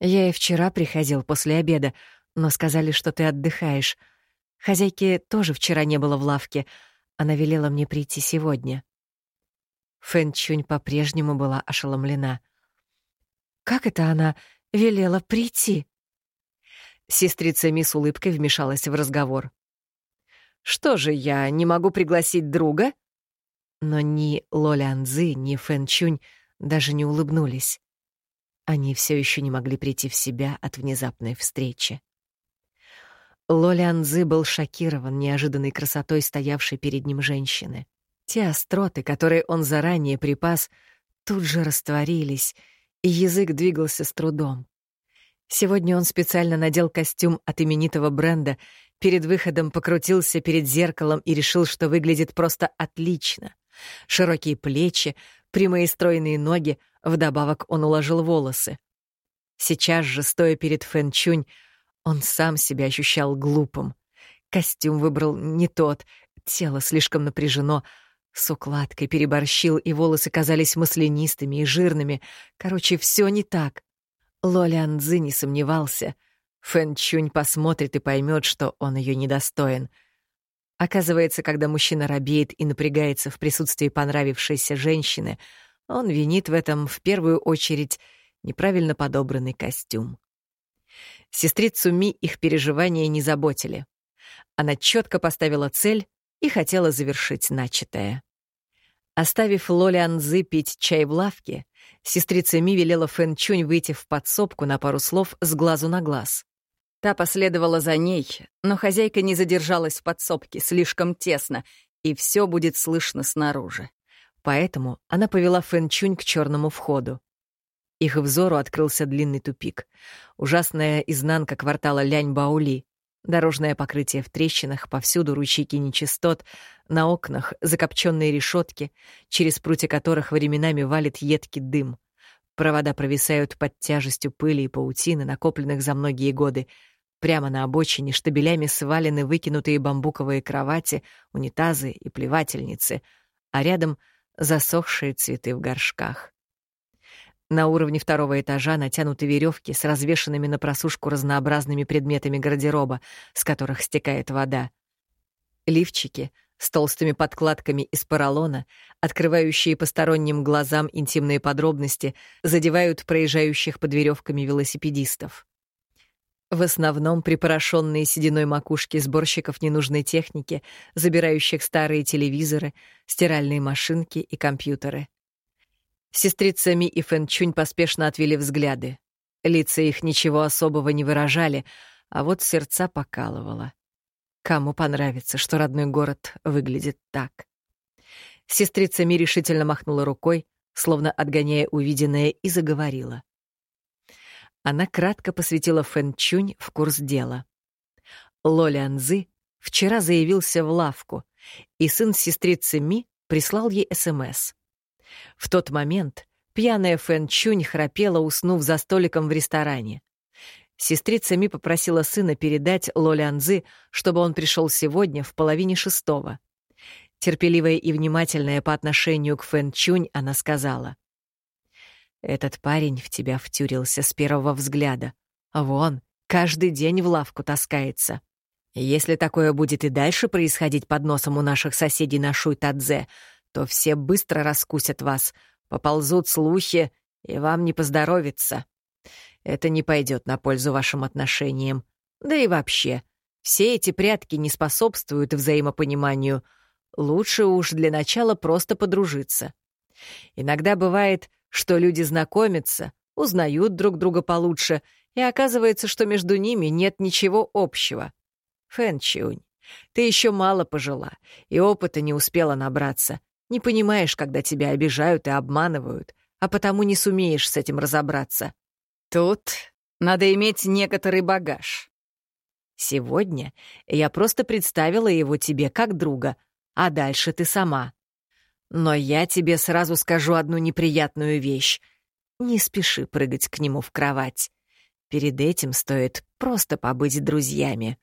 «Я и вчера приходил после обеда, но сказали, что ты отдыхаешь. Хозяйки тоже вчера не было в лавке. Она велела мне прийти сегодня». Фэн Чунь по-прежнему была ошеломлена. «Как это она велела прийти?» Сестрица Ми с улыбкой вмешалась в разговор. «Что же, я не могу пригласить друга?» Но ни Лолян Цзы, ни Фэн Чунь даже не улыбнулись. Они все еще не могли прийти в себя от внезапной встречи. Лолян Цзы был шокирован неожиданной красотой стоявшей перед ним женщины. Те остроты, которые он заранее припас, тут же растворились, и язык двигался с трудом. Сегодня он специально надел костюм от именитого бренда, перед выходом покрутился перед зеркалом и решил, что выглядит просто отлично. Широкие плечи, прямые стройные ноги, вдобавок он уложил волосы. Сейчас же, стоя перед Фэн Чунь, он сам себя ощущал глупым. Костюм выбрал не тот, тело слишком напряжено, с укладкой переборщил, и волосы казались маслянистыми и жирными. Короче, все не так. Лолян Цзы не сомневался. Фэн Чунь посмотрит и поймет, что он ее недостоин. Оказывается, когда мужчина робеет и напрягается в присутствии понравившейся женщины, он винит в этом в первую очередь неправильно подобранный костюм. Сестрицу Ми их переживания не заботили. Она четко поставила цель и хотела завершить начатое. Оставив Лоли Анзы пить чай в лавке, сестрица Ми велела Фэн Чунь выйти в подсобку на пару слов с глазу на глаз. Та последовала за ней, но хозяйка не задержалась в подсобке слишком тесно, и все будет слышно снаружи. Поэтому она повела Фэн Чунь к черному входу. Их взору открылся длинный тупик. Ужасная изнанка квартала Лянь-Баули. Дорожное покрытие в трещинах, повсюду ручейки нечистот, на окнах закопченные решетки, через прутья которых временами валит едкий дым. Провода провисают под тяжестью пыли и паутины, накопленных за многие годы. Прямо на обочине штабелями свалены выкинутые бамбуковые кровати, унитазы и плевательницы, а рядом — засохшие цветы в горшках. На уровне второго этажа натянуты веревки с развешанными на просушку разнообразными предметами гардероба, с которых стекает вода. Лифчики с толстыми подкладками из поролона, открывающие посторонним глазам интимные подробности, задевают проезжающих под веревками велосипедистов. В основном припорошенные сединой макушки сборщиков ненужной техники, забирающих старые телевизоры, стиральные машинки и компьютеры — Сестрица Ми и Фэн Чунь поспешно отвели взгляды. Лица их ничего особого не выражали, а вот сердца покалывало. Кому понравится, что родной город выглядит так? Сестрица Ми решительно махнула рукой, словно отгоняя увиденное, и заговорила. Она кратко посвятила Фэн Чунь в курс дела. Лоля Анзы вчера заявился в лавку, и сын сестрицы Ми прислал ей СМС. В тот момент пьяная Фэн Чунь храпела, уснув за столиком в ресторане. Сестрица Ми попросила сына передать Лолянзы, чтобы он пришел сегодня в половине шестого. Терпеливая и внимательная по отношению к Фэн Чунь, она сказала. «Этот парень в тебя втюрился с первого взгляда. Вон, каждый день в лавку таскается. Если такое будет и дальше происходить под носом у наших соседей на Шуй-Тадзе, то все быстро раскусят вас, поползут слухи, и вам не поздоровится. Это не пойдет на пользу вашим отношениям. Да и вообще, все эти прятки не способствуют взаимопониманию. Лучше уж для начала просто подружиться. Иногда бывает, что люди знакомятся, узнают друг друга получше И оказывается, что между ними нет ничего общего. Фэн Чунь, ты еще мало пожила, и опыта не успела набраться. Не понимаешь, когда тебя обижают и обманывают, а потому не сумеешь с этим разобраться. Тут надо иметь некоторый багаж. Сегодня я просто представила его тебе как друга, а дальше ты сама. Но я тебе сразу скажу одну неприятную вещь. Не спеши прыгать к нему в кровать. Перед этим стоит просто побыть друзьями.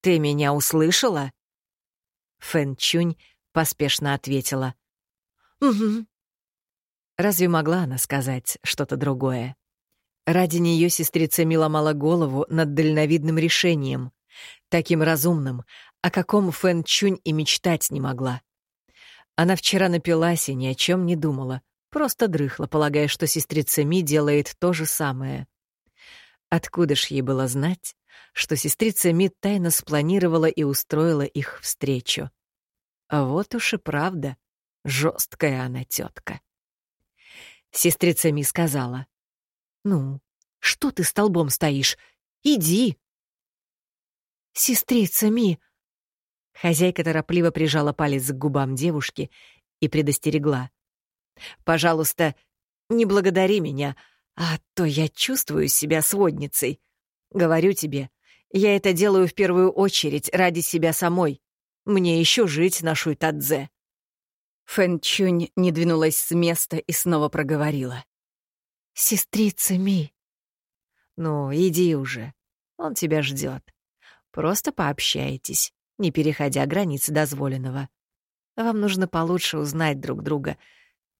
Ты меня услышала?» Фэн Чунь поспешно ответила. «Угу». Разве могла она сказать что-то другое? Ради нее сестрица Ми ломала голову над дальновидным решением, таким разумным, о каком Фэн Чунь и мечтать не могла. Она вчера напилась и ни о чем не думала, просто дрыхла, полагая, что сестрица Ми делает то же самое. Откуда ж ей было знать, что сестрица Ми тайно спланировала и устроила их встречу? А вот уж и правда, жесткая она тетка. Сестрица Ми сказала, «Ну, что ты столбом стоишь? Иди!» «Сестрица Ми!» Хозяйка торопливо прижала палец к губам девушки и предостерегла. «Пожалуйста, не благодари меня, а то я чувствую себя сводницей. Говорю тебе, я это делаю в первую очередь ради себя самой. Мне еще жить на Шуйтадзе». Фэн Чунь не двинулась с места и снова проговорила. «Сестрица Ми». «Ну, иди уже. Он тебя ждет. Просто пообщайтесь, не переходя границы дозволенного. Вам нужно получше узнать друг друга.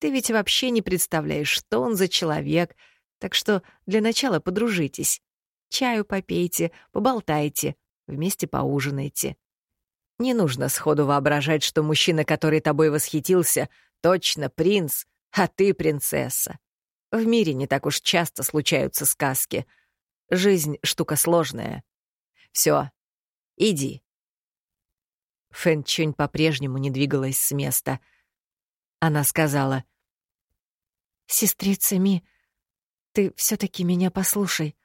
Ты ведь вообще не представляешь, что он за человек — так что для начала подружитесь. Чаю попейте, поболтайте, вместе поужинайте. Не нужно сходу воображать, что мужчина, который тобой восхитился, точно принц, а ты принцесса. В мире не так уж часто случаются сказки. Жизнь — штука сложная. Все, иди. Фэн Чунь по-прежнему не двигалась с места. Она сказала, «Сестрица Ми, ты все-таки меня послушай.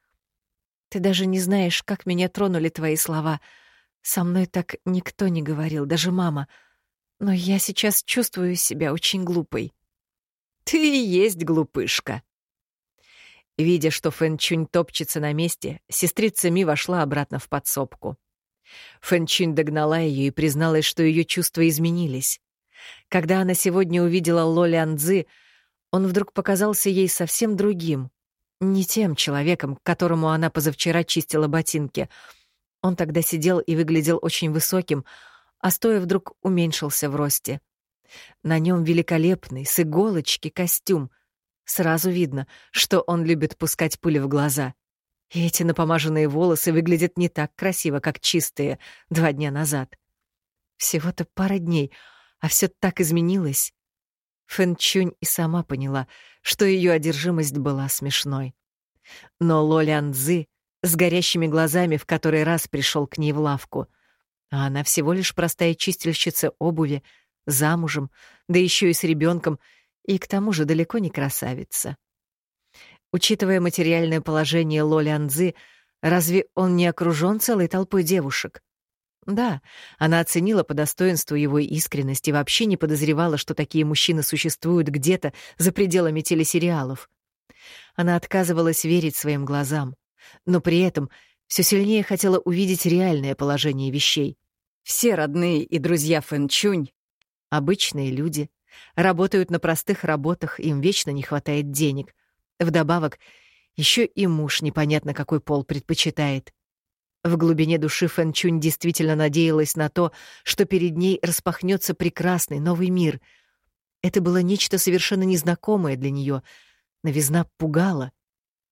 Ты даже не знаешь, как меня тронули твои слова. Со мной так никто не говорил, даже мама. Но я сейчас чувствую себя очень глупой. Ты и есть глупышка. Видя, что Фэнчунь топчется на месте, сестрица Ми вошла обратно в подсобку. Фэнчунь догнала ее и призналась, что ее чувства изменились. Когда она сегодня увидела Ло Лян он вдруг показался ей совсем другим. Не тем человеком, которому она позавчера чистила ботинки. Он тогда сидел и выглядел очень высоким, а стоя вдруг уменьшился в росте. На нем великолепный, с иголочки, костюм. Сразу видно, что он любит пускать пули в глаза. И эти напомаженные волосы выглядят не так красиво, как чистые два дня назад. Всего-то пара дней, а все так изменилось. Фэн Чунь и сама поняла, что ее одержимость была смешной. Но Ло Лян Цзы с горящими глазами в который раз пришел к ней в лавку, а она всего лишь простая чистильщица обуви, замужем, да еще и с ребенком, и к тому же далеко не красавица. Учитывая материальное положение Ло Лян Цзы, разве он не окружен целой толпой девушек? Да, она оценила по достоинству его искренность и вообще не подозревала, что такие мужчины существуют где-то за пределами телесериалов. Она отказывалась верить своим глазам, но при этом все сильнее хотела увидеть реальное положение вещей. Все родные и друзья Фэн Чунь — обычные люди, работают на простых работах, им вечно не хватает денег. Вдобавок, еще и муж непонятно какой пол предпочитает — в глубине души Фэн Чунь действительно надеялась на то, что перед ней распахнется прекрасный новый мир. Это было нечто совершенно незнакомое для нее. Новизна пугала,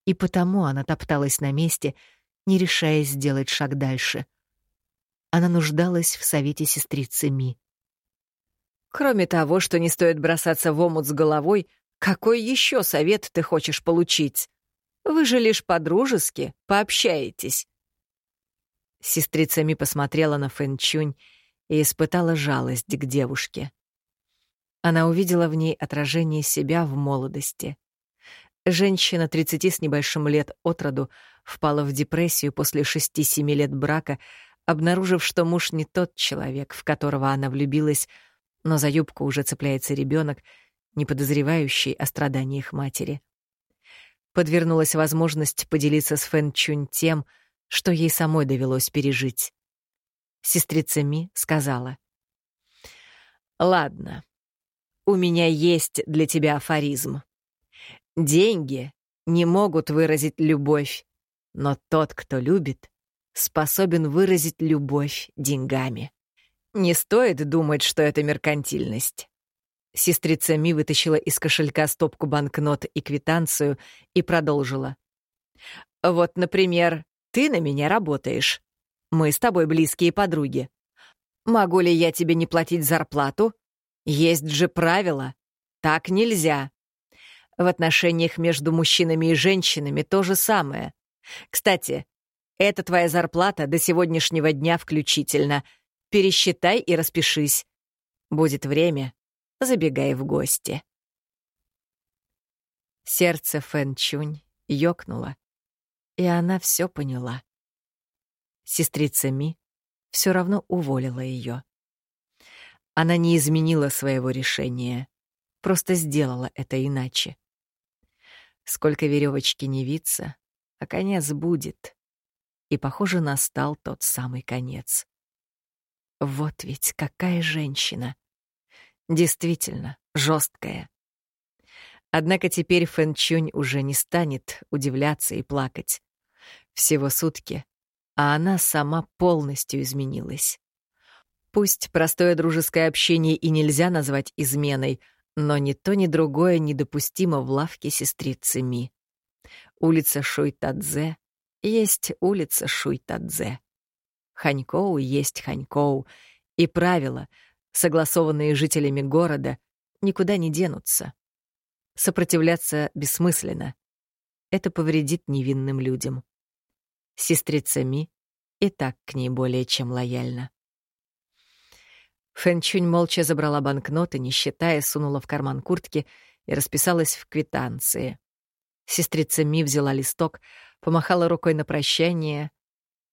и потому она топталась на месте, не решаясь сделать шаг дальше. Она нуждалась в совете сестрицы Ми. «Кроме того, что не стоит бросаться в омут с головой, какой еще совет ты хочешь получить? Вы же лишь по-дружески пообщаетесь». Сестрица Ми посмотрела на Фэнчунь и испытала жалость к девушке. Она увидела в ней отражение себя в молодости. Женщина 30 с небольшим лет от роду впала в депрессию после 6-7 лет брака, обнаружив, что муж не тот человек, в которого она влюбилась, но за юбку уже цепляется ребенок, не подозревающий о страданиях матери. Подвернулась возможность поделиться с Фэн Чунь тем, что ей самой довелось пережить. Сестрица Ми сказала. «Ладно, у меня есть для тебя афоризм. Деньги не могут выразить любовь, но тот, кто любит, способен выразить любовь деньгами. Не стоит думать, что это меркантильность. Сестрица Ми вытащила из кошелька стопку банкнот и квитанцию и продолжила. «Вот, например, ты на меня работаешь. Мы с тобой близкие подруги. Могу ли я тебе не платить зарплату? Есть же правила. Так нельзя. В отношениях между мужчинами и женщинами то же самое. Кстати, это твоя зарплата до сегодняшнего дня включительно. Пересчитай и распишись. Будет время, забегай в гости. Сердце Фэн Чунь ёкнуло, и она все поняла. Сестрица Ми все равно уволила ее. Она не изменила своего решения, просто сделала это иначе. Сколько веревочки не виться, а конец будет. И, похоже, настал тот самый конец. Вот ведь какая женщина. Действительно, жесткая. Однако теперь Фэн Чунь уже не станет удивляться и плакать. Всего сутки, а она сама полностью изменилась. Пусть простое дружеское общение и нельзя назвать изменой — но ни то, ни другое недопустимо в лавке сестрицы Ми. Улица Шуйтадзе есть улица Шуйтадзе. Ханькоу есть Ханькоу, и правила, согласованные жителями города, никуда не денутся. Сопротивляться бессмысленно. Это повредит невинным людям. Сестрица Ми и так к ней более чем лояльна. Фэнчунь молча забрала банкноты, не считая, сунула в карман куртки и расписалась в квитанции. Сестрица Ми взяла листок, помахала рукой на прощание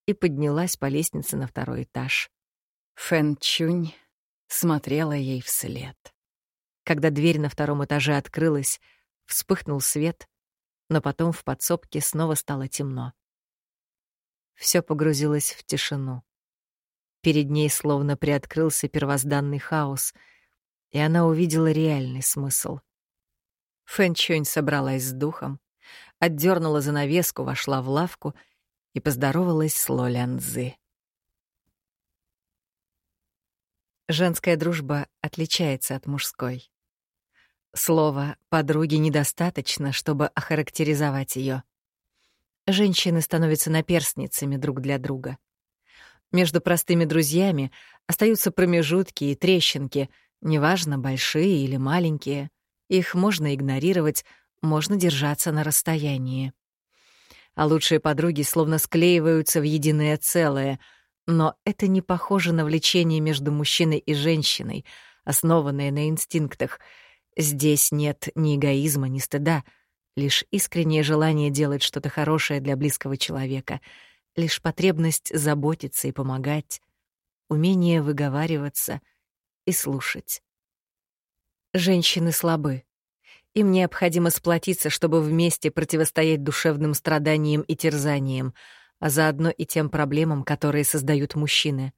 и поднялась по лестнице на второй этаж. Фэнчунь смотрела ей вслед. Когда дверь на втором этаже открылась, вспыхнул свет, но потом в подсобке снова стало темно. Все погрузилось в тишину. Перед ней словно приоткрылся первозданный хаос, и она увидела реальный смысл. Фэн Чунь собралась с духом, отдернула занавеску, вошла в лавку и поздоровалась с Ло Женская дружба отличается от мужской. Слова «подруги» недостаточно, чтобы охарактеризовать ее. Женщины становятся наперстницами друг для друга — между простыми друзьями остаются промежутки и трещинки, неважно, большие или маленькие. Их можно игнорировать, можно держаться на расстоянии. А лучшие подруги словно склеиваются в единое целое, но это не похоже на влечение между мужчиной и женщиной, основанное на инстинктах. Здесь нет ни эгоизма, ни стыда, лишь искреннее желание делать что-то хорошее для близкого человека — лишь потребность заботиться и помогать, умение выговариваться и слушать. Женщины слабы. Им необходимо сплотиться, чтобы вместе противостоять душевным страданиям и терзаниям, а заодно и тем проблемам, которые создают мужчины.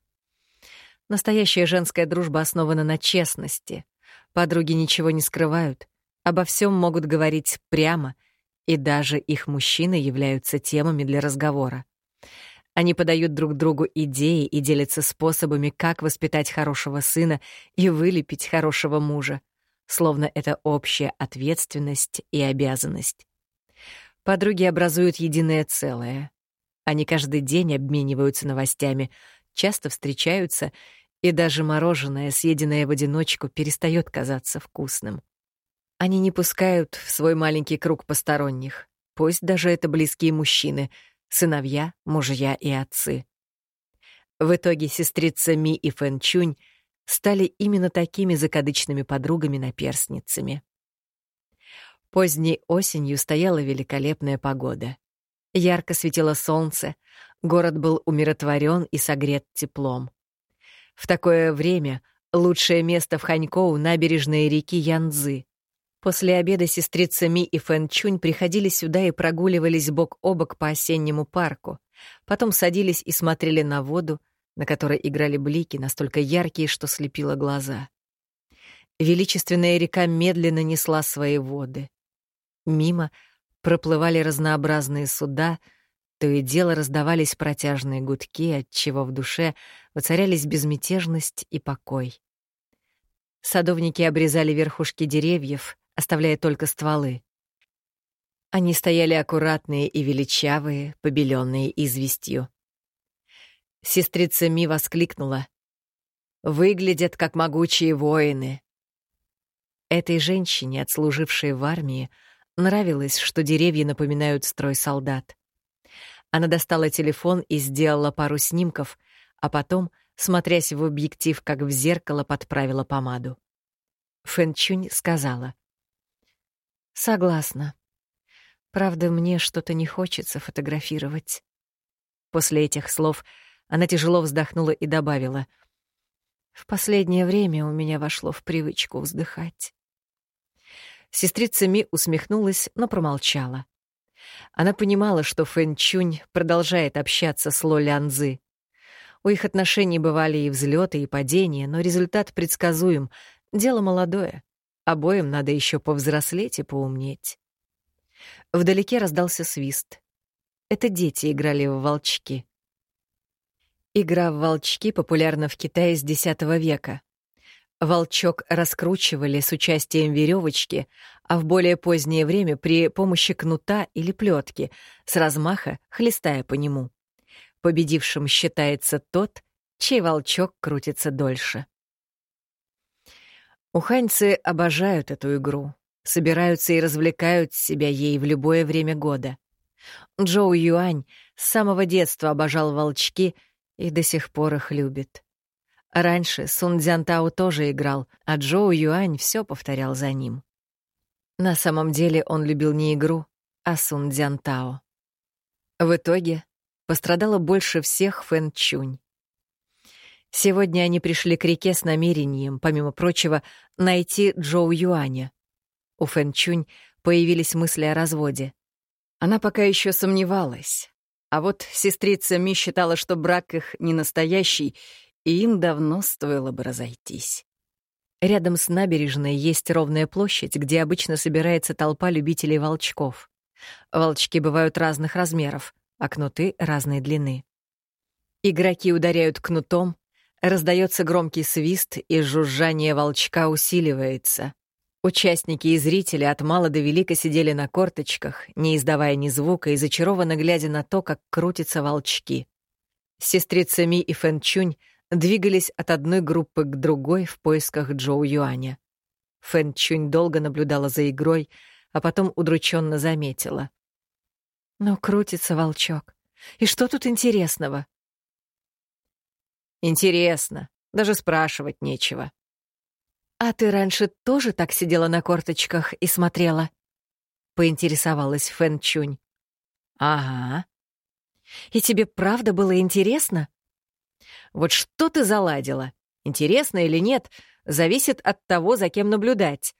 Настоящая женская дружба основана на честности. Подруги ничего не скрывают, обо всем могут говорить прямо, и даже их мужчины являются темами для разговора. Они подают друг другу идеи и делятся способами, как воспитать хорошего сына и вылепить хорошего мужа, словно это общая ответственность и обязанность. Подруги образуют единое целое. Они каждый день обмениваются новостями, часто встречаются, и даже мороженое, съеденное в одиночку, перестает казаться вкусным. Они не пускают в свой маленький круг посторонних, пусть даже это близкие мужчины — сыновья, мужья и отцы. В итоге сестрица Ми и Фэн Чунь стали именно такими закадычными подругами-наперстницами. Поздней осенью стояла великолепная погода. Ярко светило солнце, город был умиротворен и согрет теплом. В такое время лучшее место в Ханькоу — набережные реки Янцзы. После обеда сестрица Ми и Фэн Чунь приходили сюда и прогуливались бок о бок по осеннему парку. Потом садились и смотрели на воду, на которой играли блики, настолько яркие, что слепило глаза. Величественная река медленно несла свои воды. Мимо проплывали разнообразные суда, то и дело раздавались протяжные гудки, отчего в душе воцарялись безмятежность и покой. Садовники обрезали верхушки деревьев, оставляя только стволы. Они стояли аккуратные и величавые, побеленные известью. Сестрица Ми воскликнула. «Выглядят, как могучие воины». Этой женщине, отслужившей в армии, нравилось, что деревья напоминают строй солдат. Она достала телефон и сделала пару снимков, а потом, смотрясь в объектив, как в зеркало, подправила помаду. Фэнчунь сказала. «Согласна. Правда, мне что-то не хочется фотографировать». После этих слов она тяжело вздохнула и добавила. «В последнее время у меня вошло в привычку вздыхать». Сестрица Ми усмехнулась, но промолчала. Она понимала, что Фэн Чунь продолжает общаться с Ло Лянзы. У их отношений бывали и взлеты, и падения, но результат предсказуем. Дело молодое. Обоим надо еще повзрослеть и поумнеть. Вдалеке раздался свист. Это дети играли в волчки. Игра в волчки популярна в Китае с X века. Волчок раскручивали с участием веревочки, а в более позднее время при помощи кнута или плетки, с размаха хлестая по нему. Победившим считается тот, чей волчок крутится дольше. Уханьцы обожают эту игру, собираются и развлекают себя ей в любое время года. Джоу Юань с самого детства обожал волчки и до сих пор их любит. Раньше Сун Дзянтао тоже играл, а Джоу Юань все повторял за ним. На самом деле он любил не игру, а Сун Дзянтао. В итоге пострадала больше всех Фэн Чунь. Сегодня они пришли к реке с намерением, помимо прочего, найти Джоу Юаня. У Фэн Чунь появились мысли о разводе. Она пока еще сомневалась. А вот сестрица Ми считала, что брак их не настоящий, и им давно стоило бы разойтись. Рядом с набережной есть ровная площадь, где обычно собирается толпа любителей волчков. Волчки бывают разных размеров, а кнуты — разной длины. Игроки ударяют кнутом, раздается громкий свист, и жужжание волчка усиливается. Участники и зрители от мала до велика сидели на корточках, не издавая ни звука и зачарованно глядя на то, как крутятся волчки. Сестрица Ми и Фэн Чунь двигались от одной группы к другой в поисках Джоу Юаня. Фэн Чунь долго наблюдала за игрой, а потом удрученно заметила. «Ну, крутится волчок. И что тут интересного?» «Интересно. Даже спрашивать нечего». «А ты раньше тоже так сидела на корточках и смотрела?» — поинтересовалась Фэн Чунь. «Ага». «И тебе правда было интересно?» Вот что ты заладила? Интересно или нет, зависит от того, за кем наблюдать.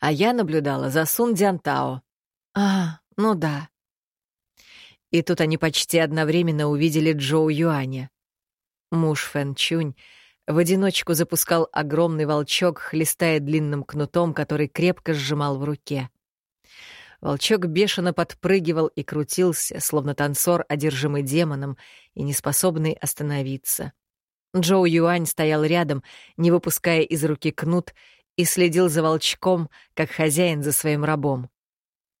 А я наблюдала за Сун Дзянтао. А, ну да. И тут они почти одновременно увидели Джоу Юаня. Муж Фэн Чунь в одиночку запускал огромный волчок, хлестая длинным кнутом, который крепко сжимал в руке. Волчок бешено подпрыгивал и крутился, словно танцор, одержимый демоном и неспособный остановиться. Джоу Юань стоял рядом, не выпуская из руки кнут, и следил за волчком, как хозяин за своим рабом.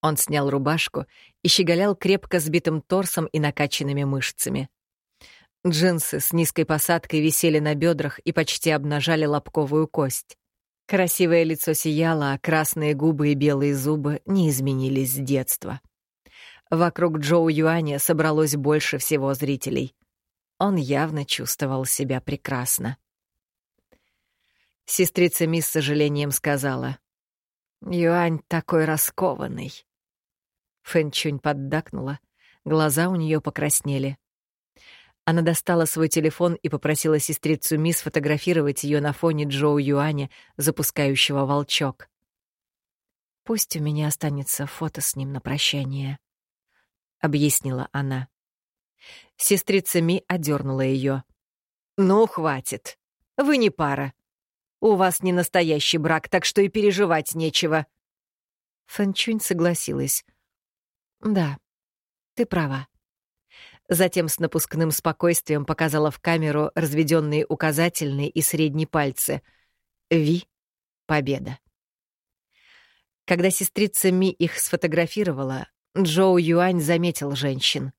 Он снял рубашку и щеголял крепко сбитым торсом и накачанными мышцами. Джинсы с низкой посадкой висели на бедрах и почти обнажали лобковую кость. Красивое лицо сияло, а красные губы и белые зубы не изменились с детства. Вокруг Джоу Юаня собралось больше всего зрителей. Он явно чувствовал себя прекрасно. Сестрица Ми с сожалением сказала. Юань такой раскованный. Фэнчунь поддакнула, глаза у нее покраснели. Она достала свой телефон и попросила сестрицу Ми сфотографировать ее на фоне Джоу Юаня, запускающего волчок. «Пусть у меня останется фото с ним на прощание», — объяснила она. Сестрица Ми одернула ее. «Ну, хватит. Вы не пара. У вас не настоящий брак, так что и переживать нечего». Фэнчунь согласилась. «Да, ты права». Затем с напускным спокойствием показала в камеру разведенные указательные и средний пальцы. «Ви — победа». Когда сестрица Ми их сфотографировала, Джоу Юань заметил женщин.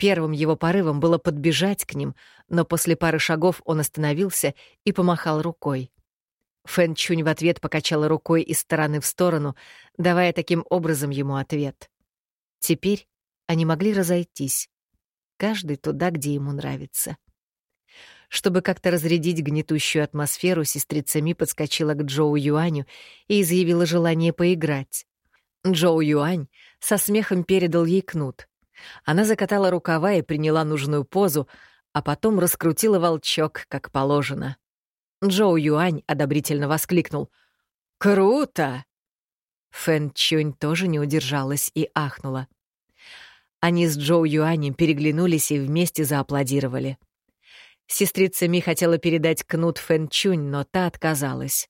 Первым его порывом было подбежать к ним, но после пары шагов он остановился и помахал рукой. Фэн Чунь в ответ покачала рукой из стороны в сторону, давая таким образом ему ответ. Теперь они могли разойтись, каждый туда, где ему нравится. Чтобы как-то разрядить гнетущую атмосферу, сестрица Ми подскочила к Джоу Юаню и изъявила желание поиграть. Джоу Юань со смехом передал ей кнут. Она закатала рукава и приняла нужную позу, а потом раскрутила волчок, как положено. Джоу Юань одобрительно воскликнул. «Круто!» Фэн Чунь тоже не удержалась и ахнула. Они с Джоу Юанем переглянулись и вместе зааплодировали. Сестрица Ми хотела передать кнут Фэн Чунь, но та отказалась.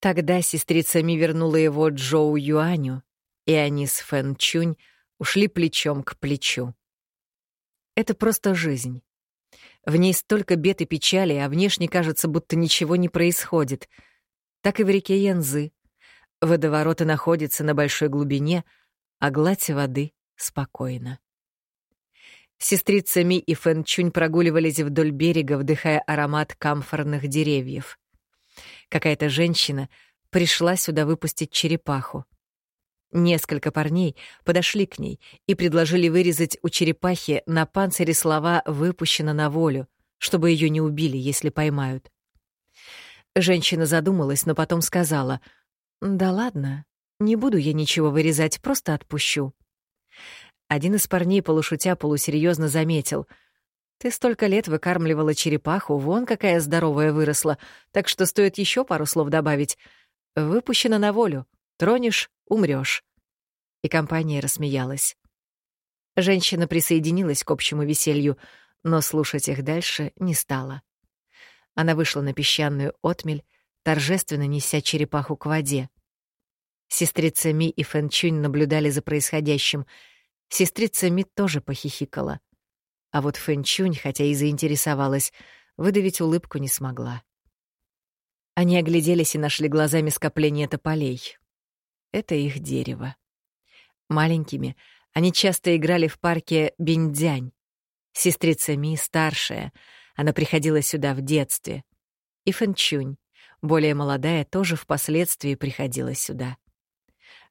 Тогда сестрица Ми вернула его Джоу Юаню, и они с Фэн Чунь ушли плечом к плечу. Это просто жизнь. В ней столько бед и печали, а внешне кажется, будто ничего не происходит. Так и в реке Янзы. Водовороты находятся на большой глубине, а гладь воды спокойна. Сестрица Ми и Фэн Чунь прогуливались вдоль берега, вдыхая аромат камфорных деревьев. Какая-то женщина пришла сюда выпустить черепаху. Несколько парней подошли к ней и предложили вырезать у черепахи на панцире слова «выпущена на волю», чтобы ее не убили, если поймают. Женщина задумалась, но потом сказала, «Да ладно, не буду я ничего вырезать, просто отпущу». Один из парней, полушутя, полусерьезно заметил, «Ты столько лет выкармливала черепаху, вон какая здоровая выросла, так что стоит еще пару слов добавить. Выпущена на волю, тронешь умрёшь. И компания рассмеялась. Женщина присоединилась к общему веселью, но слушать их дальше не стала. Она вышла на песчаную отмель, торжественно неся черепаху к воде. Сестрица Ми и Фэнчунь наблюдали за происходящим. Сестрица Ми тоже похихикала. А вот Фэнчунь, хотя и заинтересовалась, выдавить улыбку не смогла. Они огляделись и нашли глазами скопление тополей это их дерево. Маленькими они часто играли в парке Биндзянь. Сестрица Ми старшая, она приходила сюда в детстве. И Фэнчунь, более молодая, тоже впоследствии приходила сюда.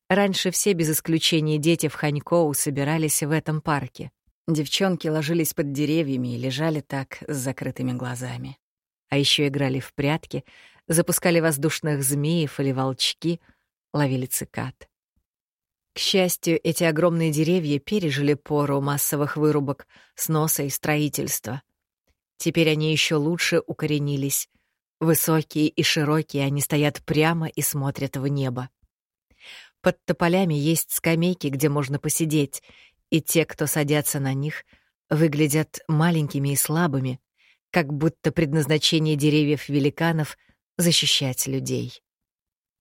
Раньше все, без исключения дети в Ханькоу, собирались в этом парке. Девчонки ложились под деревьями и лежали так с закрытыми глазами. А еще играли в прятки, запускали воздушных змеев или волчки — ловили цикад. К счастью, эти огромные деревья пережили пору массовых вырубок, сноса и строительства. Теперь они еще лучше укоренились. Высокие и широкие они стоят прямо и смотрят в небо. Под тополями есть скамейки, где можно посидеть, и те, кто садятся на них, выглядят маленькими и слабыми, как будто предназначение деревьев-великанов — защищать людей.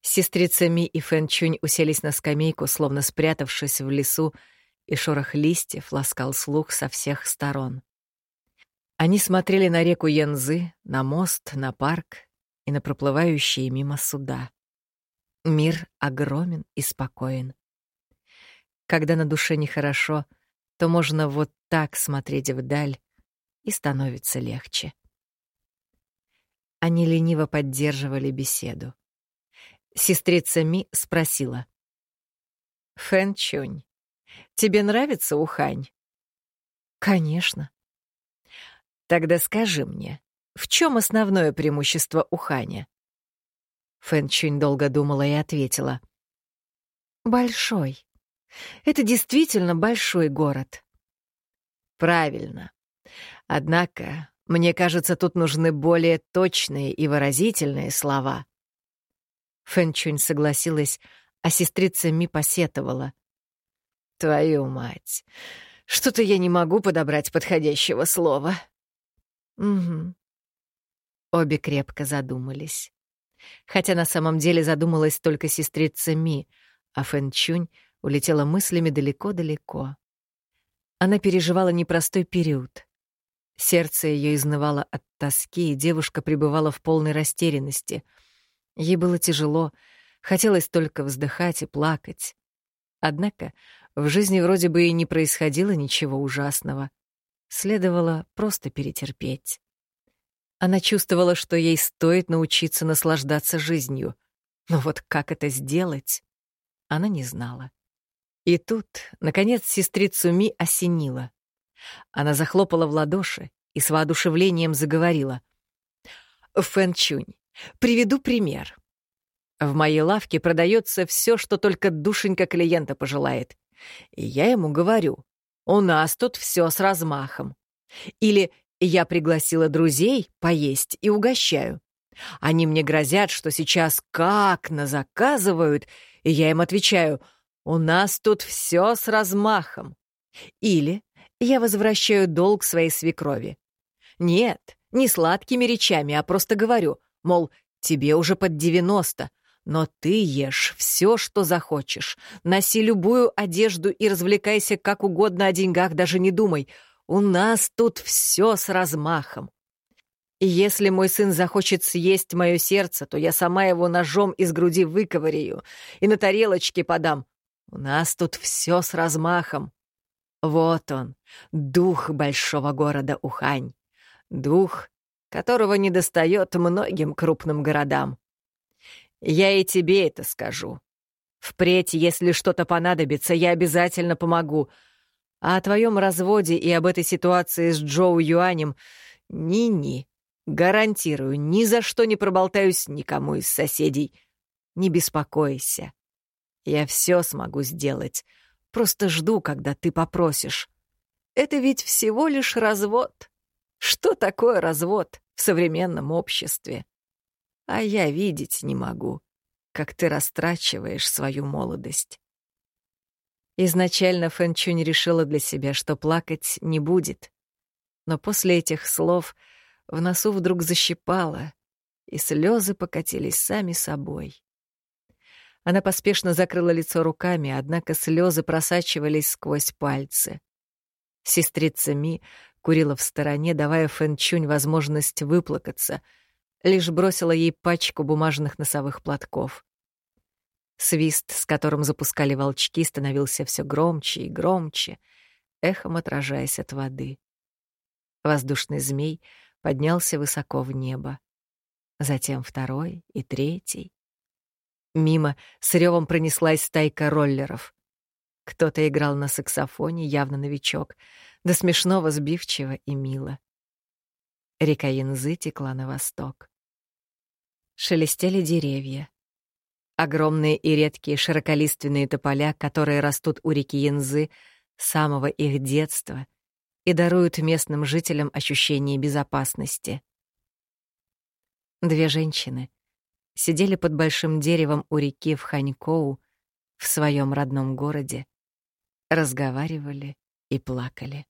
Сестрица Ми и Фэн Чунь уселись на скамейку, словно спрятавшись в лесу, и шорох листьев ласкал слух со всех сторон. Они смотрели на реку Янзы, на мост, на парк и на проплывающие мимо суда. Мир огромен и спокоен. Когда на душе нехорошо, то можно вот так смотреть вдаль, и становится легче. Они лениво поддерживали беседу. Сестрица Ми спросила. «Фэн Чунь, тебе нравится Ухань?» «Конечно». «Тогда скажи мне, в чем основное преимущество Уханя?» Фэн Чунь долго думала и ответила. Большой. Это действительно большой город.
Правильно. Однако, мне кажется, тут нужны более точные и выразительные слова.
Фэнчунь согласилась, а сестрица Ми посетовала.
Твою мать. Что-то я не могу подобрать подходящего слова.
Угу. Обе крепко задумались. Хотя на самом деле задумалась только сестрица Ми, а Фэнчунь улетела мыслями далеко-далеко. Она переживала непростой период. Сердце ее изнывало от тоски, и девушка пребывала в полной растерянности. Ей было тяжело, хотелось только вздыхать и плакать. Однако в жизни вроде бы и не происходило ничего ужасного. Следовало просто перетерпеть. Она чувствовала, что ей стоит научиться наслаждаться жизнью. Но вот как это сделать, она не знала. И тут, наконец, сестрицу Ми осенила. Она захлопала в ладоши и с воодушевлением заговорила. «Фэн Чунь, приведу пример. В моей лавке продается все, что только душенька клиента пожелает. И я ему говорю, у нас тут все с размахом. Или я пригласила друзей поесть и угощаю. Они мне грозят, что сейчас как назаказывают, и я им отвечаю, у нас тут все с размахом. Или я возвращаю долг своей свекрови. Нет, не сладкими речами, а просто говорю, мол, тебе уже под 90, но ты ешь все, что захочешь. Носи любую одежду и развлекайся как угодно о деньгах, даже не думай. У нас тут все с размахом. Если мой сын захочет съесть мое сердце, то я сама его ножом из груди выковыряю и на тарелочке подам. У нас тут все с размахом. Вот он, дух большого города Ухань. Дух, которого недостает многим крупным городам. Я и тебе это скажу. Впредь, если что-то понадобится, я обязательно помогу. А о твоем разводе и об этой ситуации с Джоу Юанем ни-ни. Гарантирую, ни за что не проболтаюсь никому из соседей. Не беспокойся. Я все смогу сделать. Просто жду, когда ты попросишь. Это ведь всего лишь развод. Что такое развод в современном обществе? А я видеть не могу, как ты растрачиваешь свою молодость. Изначально Фэнчунь решила для себя, что плакать не будет. Но после этих слов в носу вдруг защипало, и слезы покатились сами собой. Она поспешно закрыла лицо руками, однако слезы просачивались сквозь пальцы. Сестрица Ми курила в стороне, давая Фэнчунь возможность выплакаться — лишь бросила ей пачку бумажных носовых платков. Свист, с которым запускали волчки, становился все громче и громче, эхом отражаясь от воды. Воздушный змей поднялся высоко в небо. Затем второй и третий. Мимо с ревом пронеслась стайка роллеров. Кто-то играл на саксофоне, явно новичок, до смешного сбивчиво и мило. Река Янзы текла на восток. Шелестели деревья. Огромные и редкие широколиственные тополя, которые растут у реки Янзы с самого их детства и даруют местным жителям ощущение безопасности. Две женщины сидели под большим деревом у реки в Ханькоу в своем родном городе, разговаривали и плакали.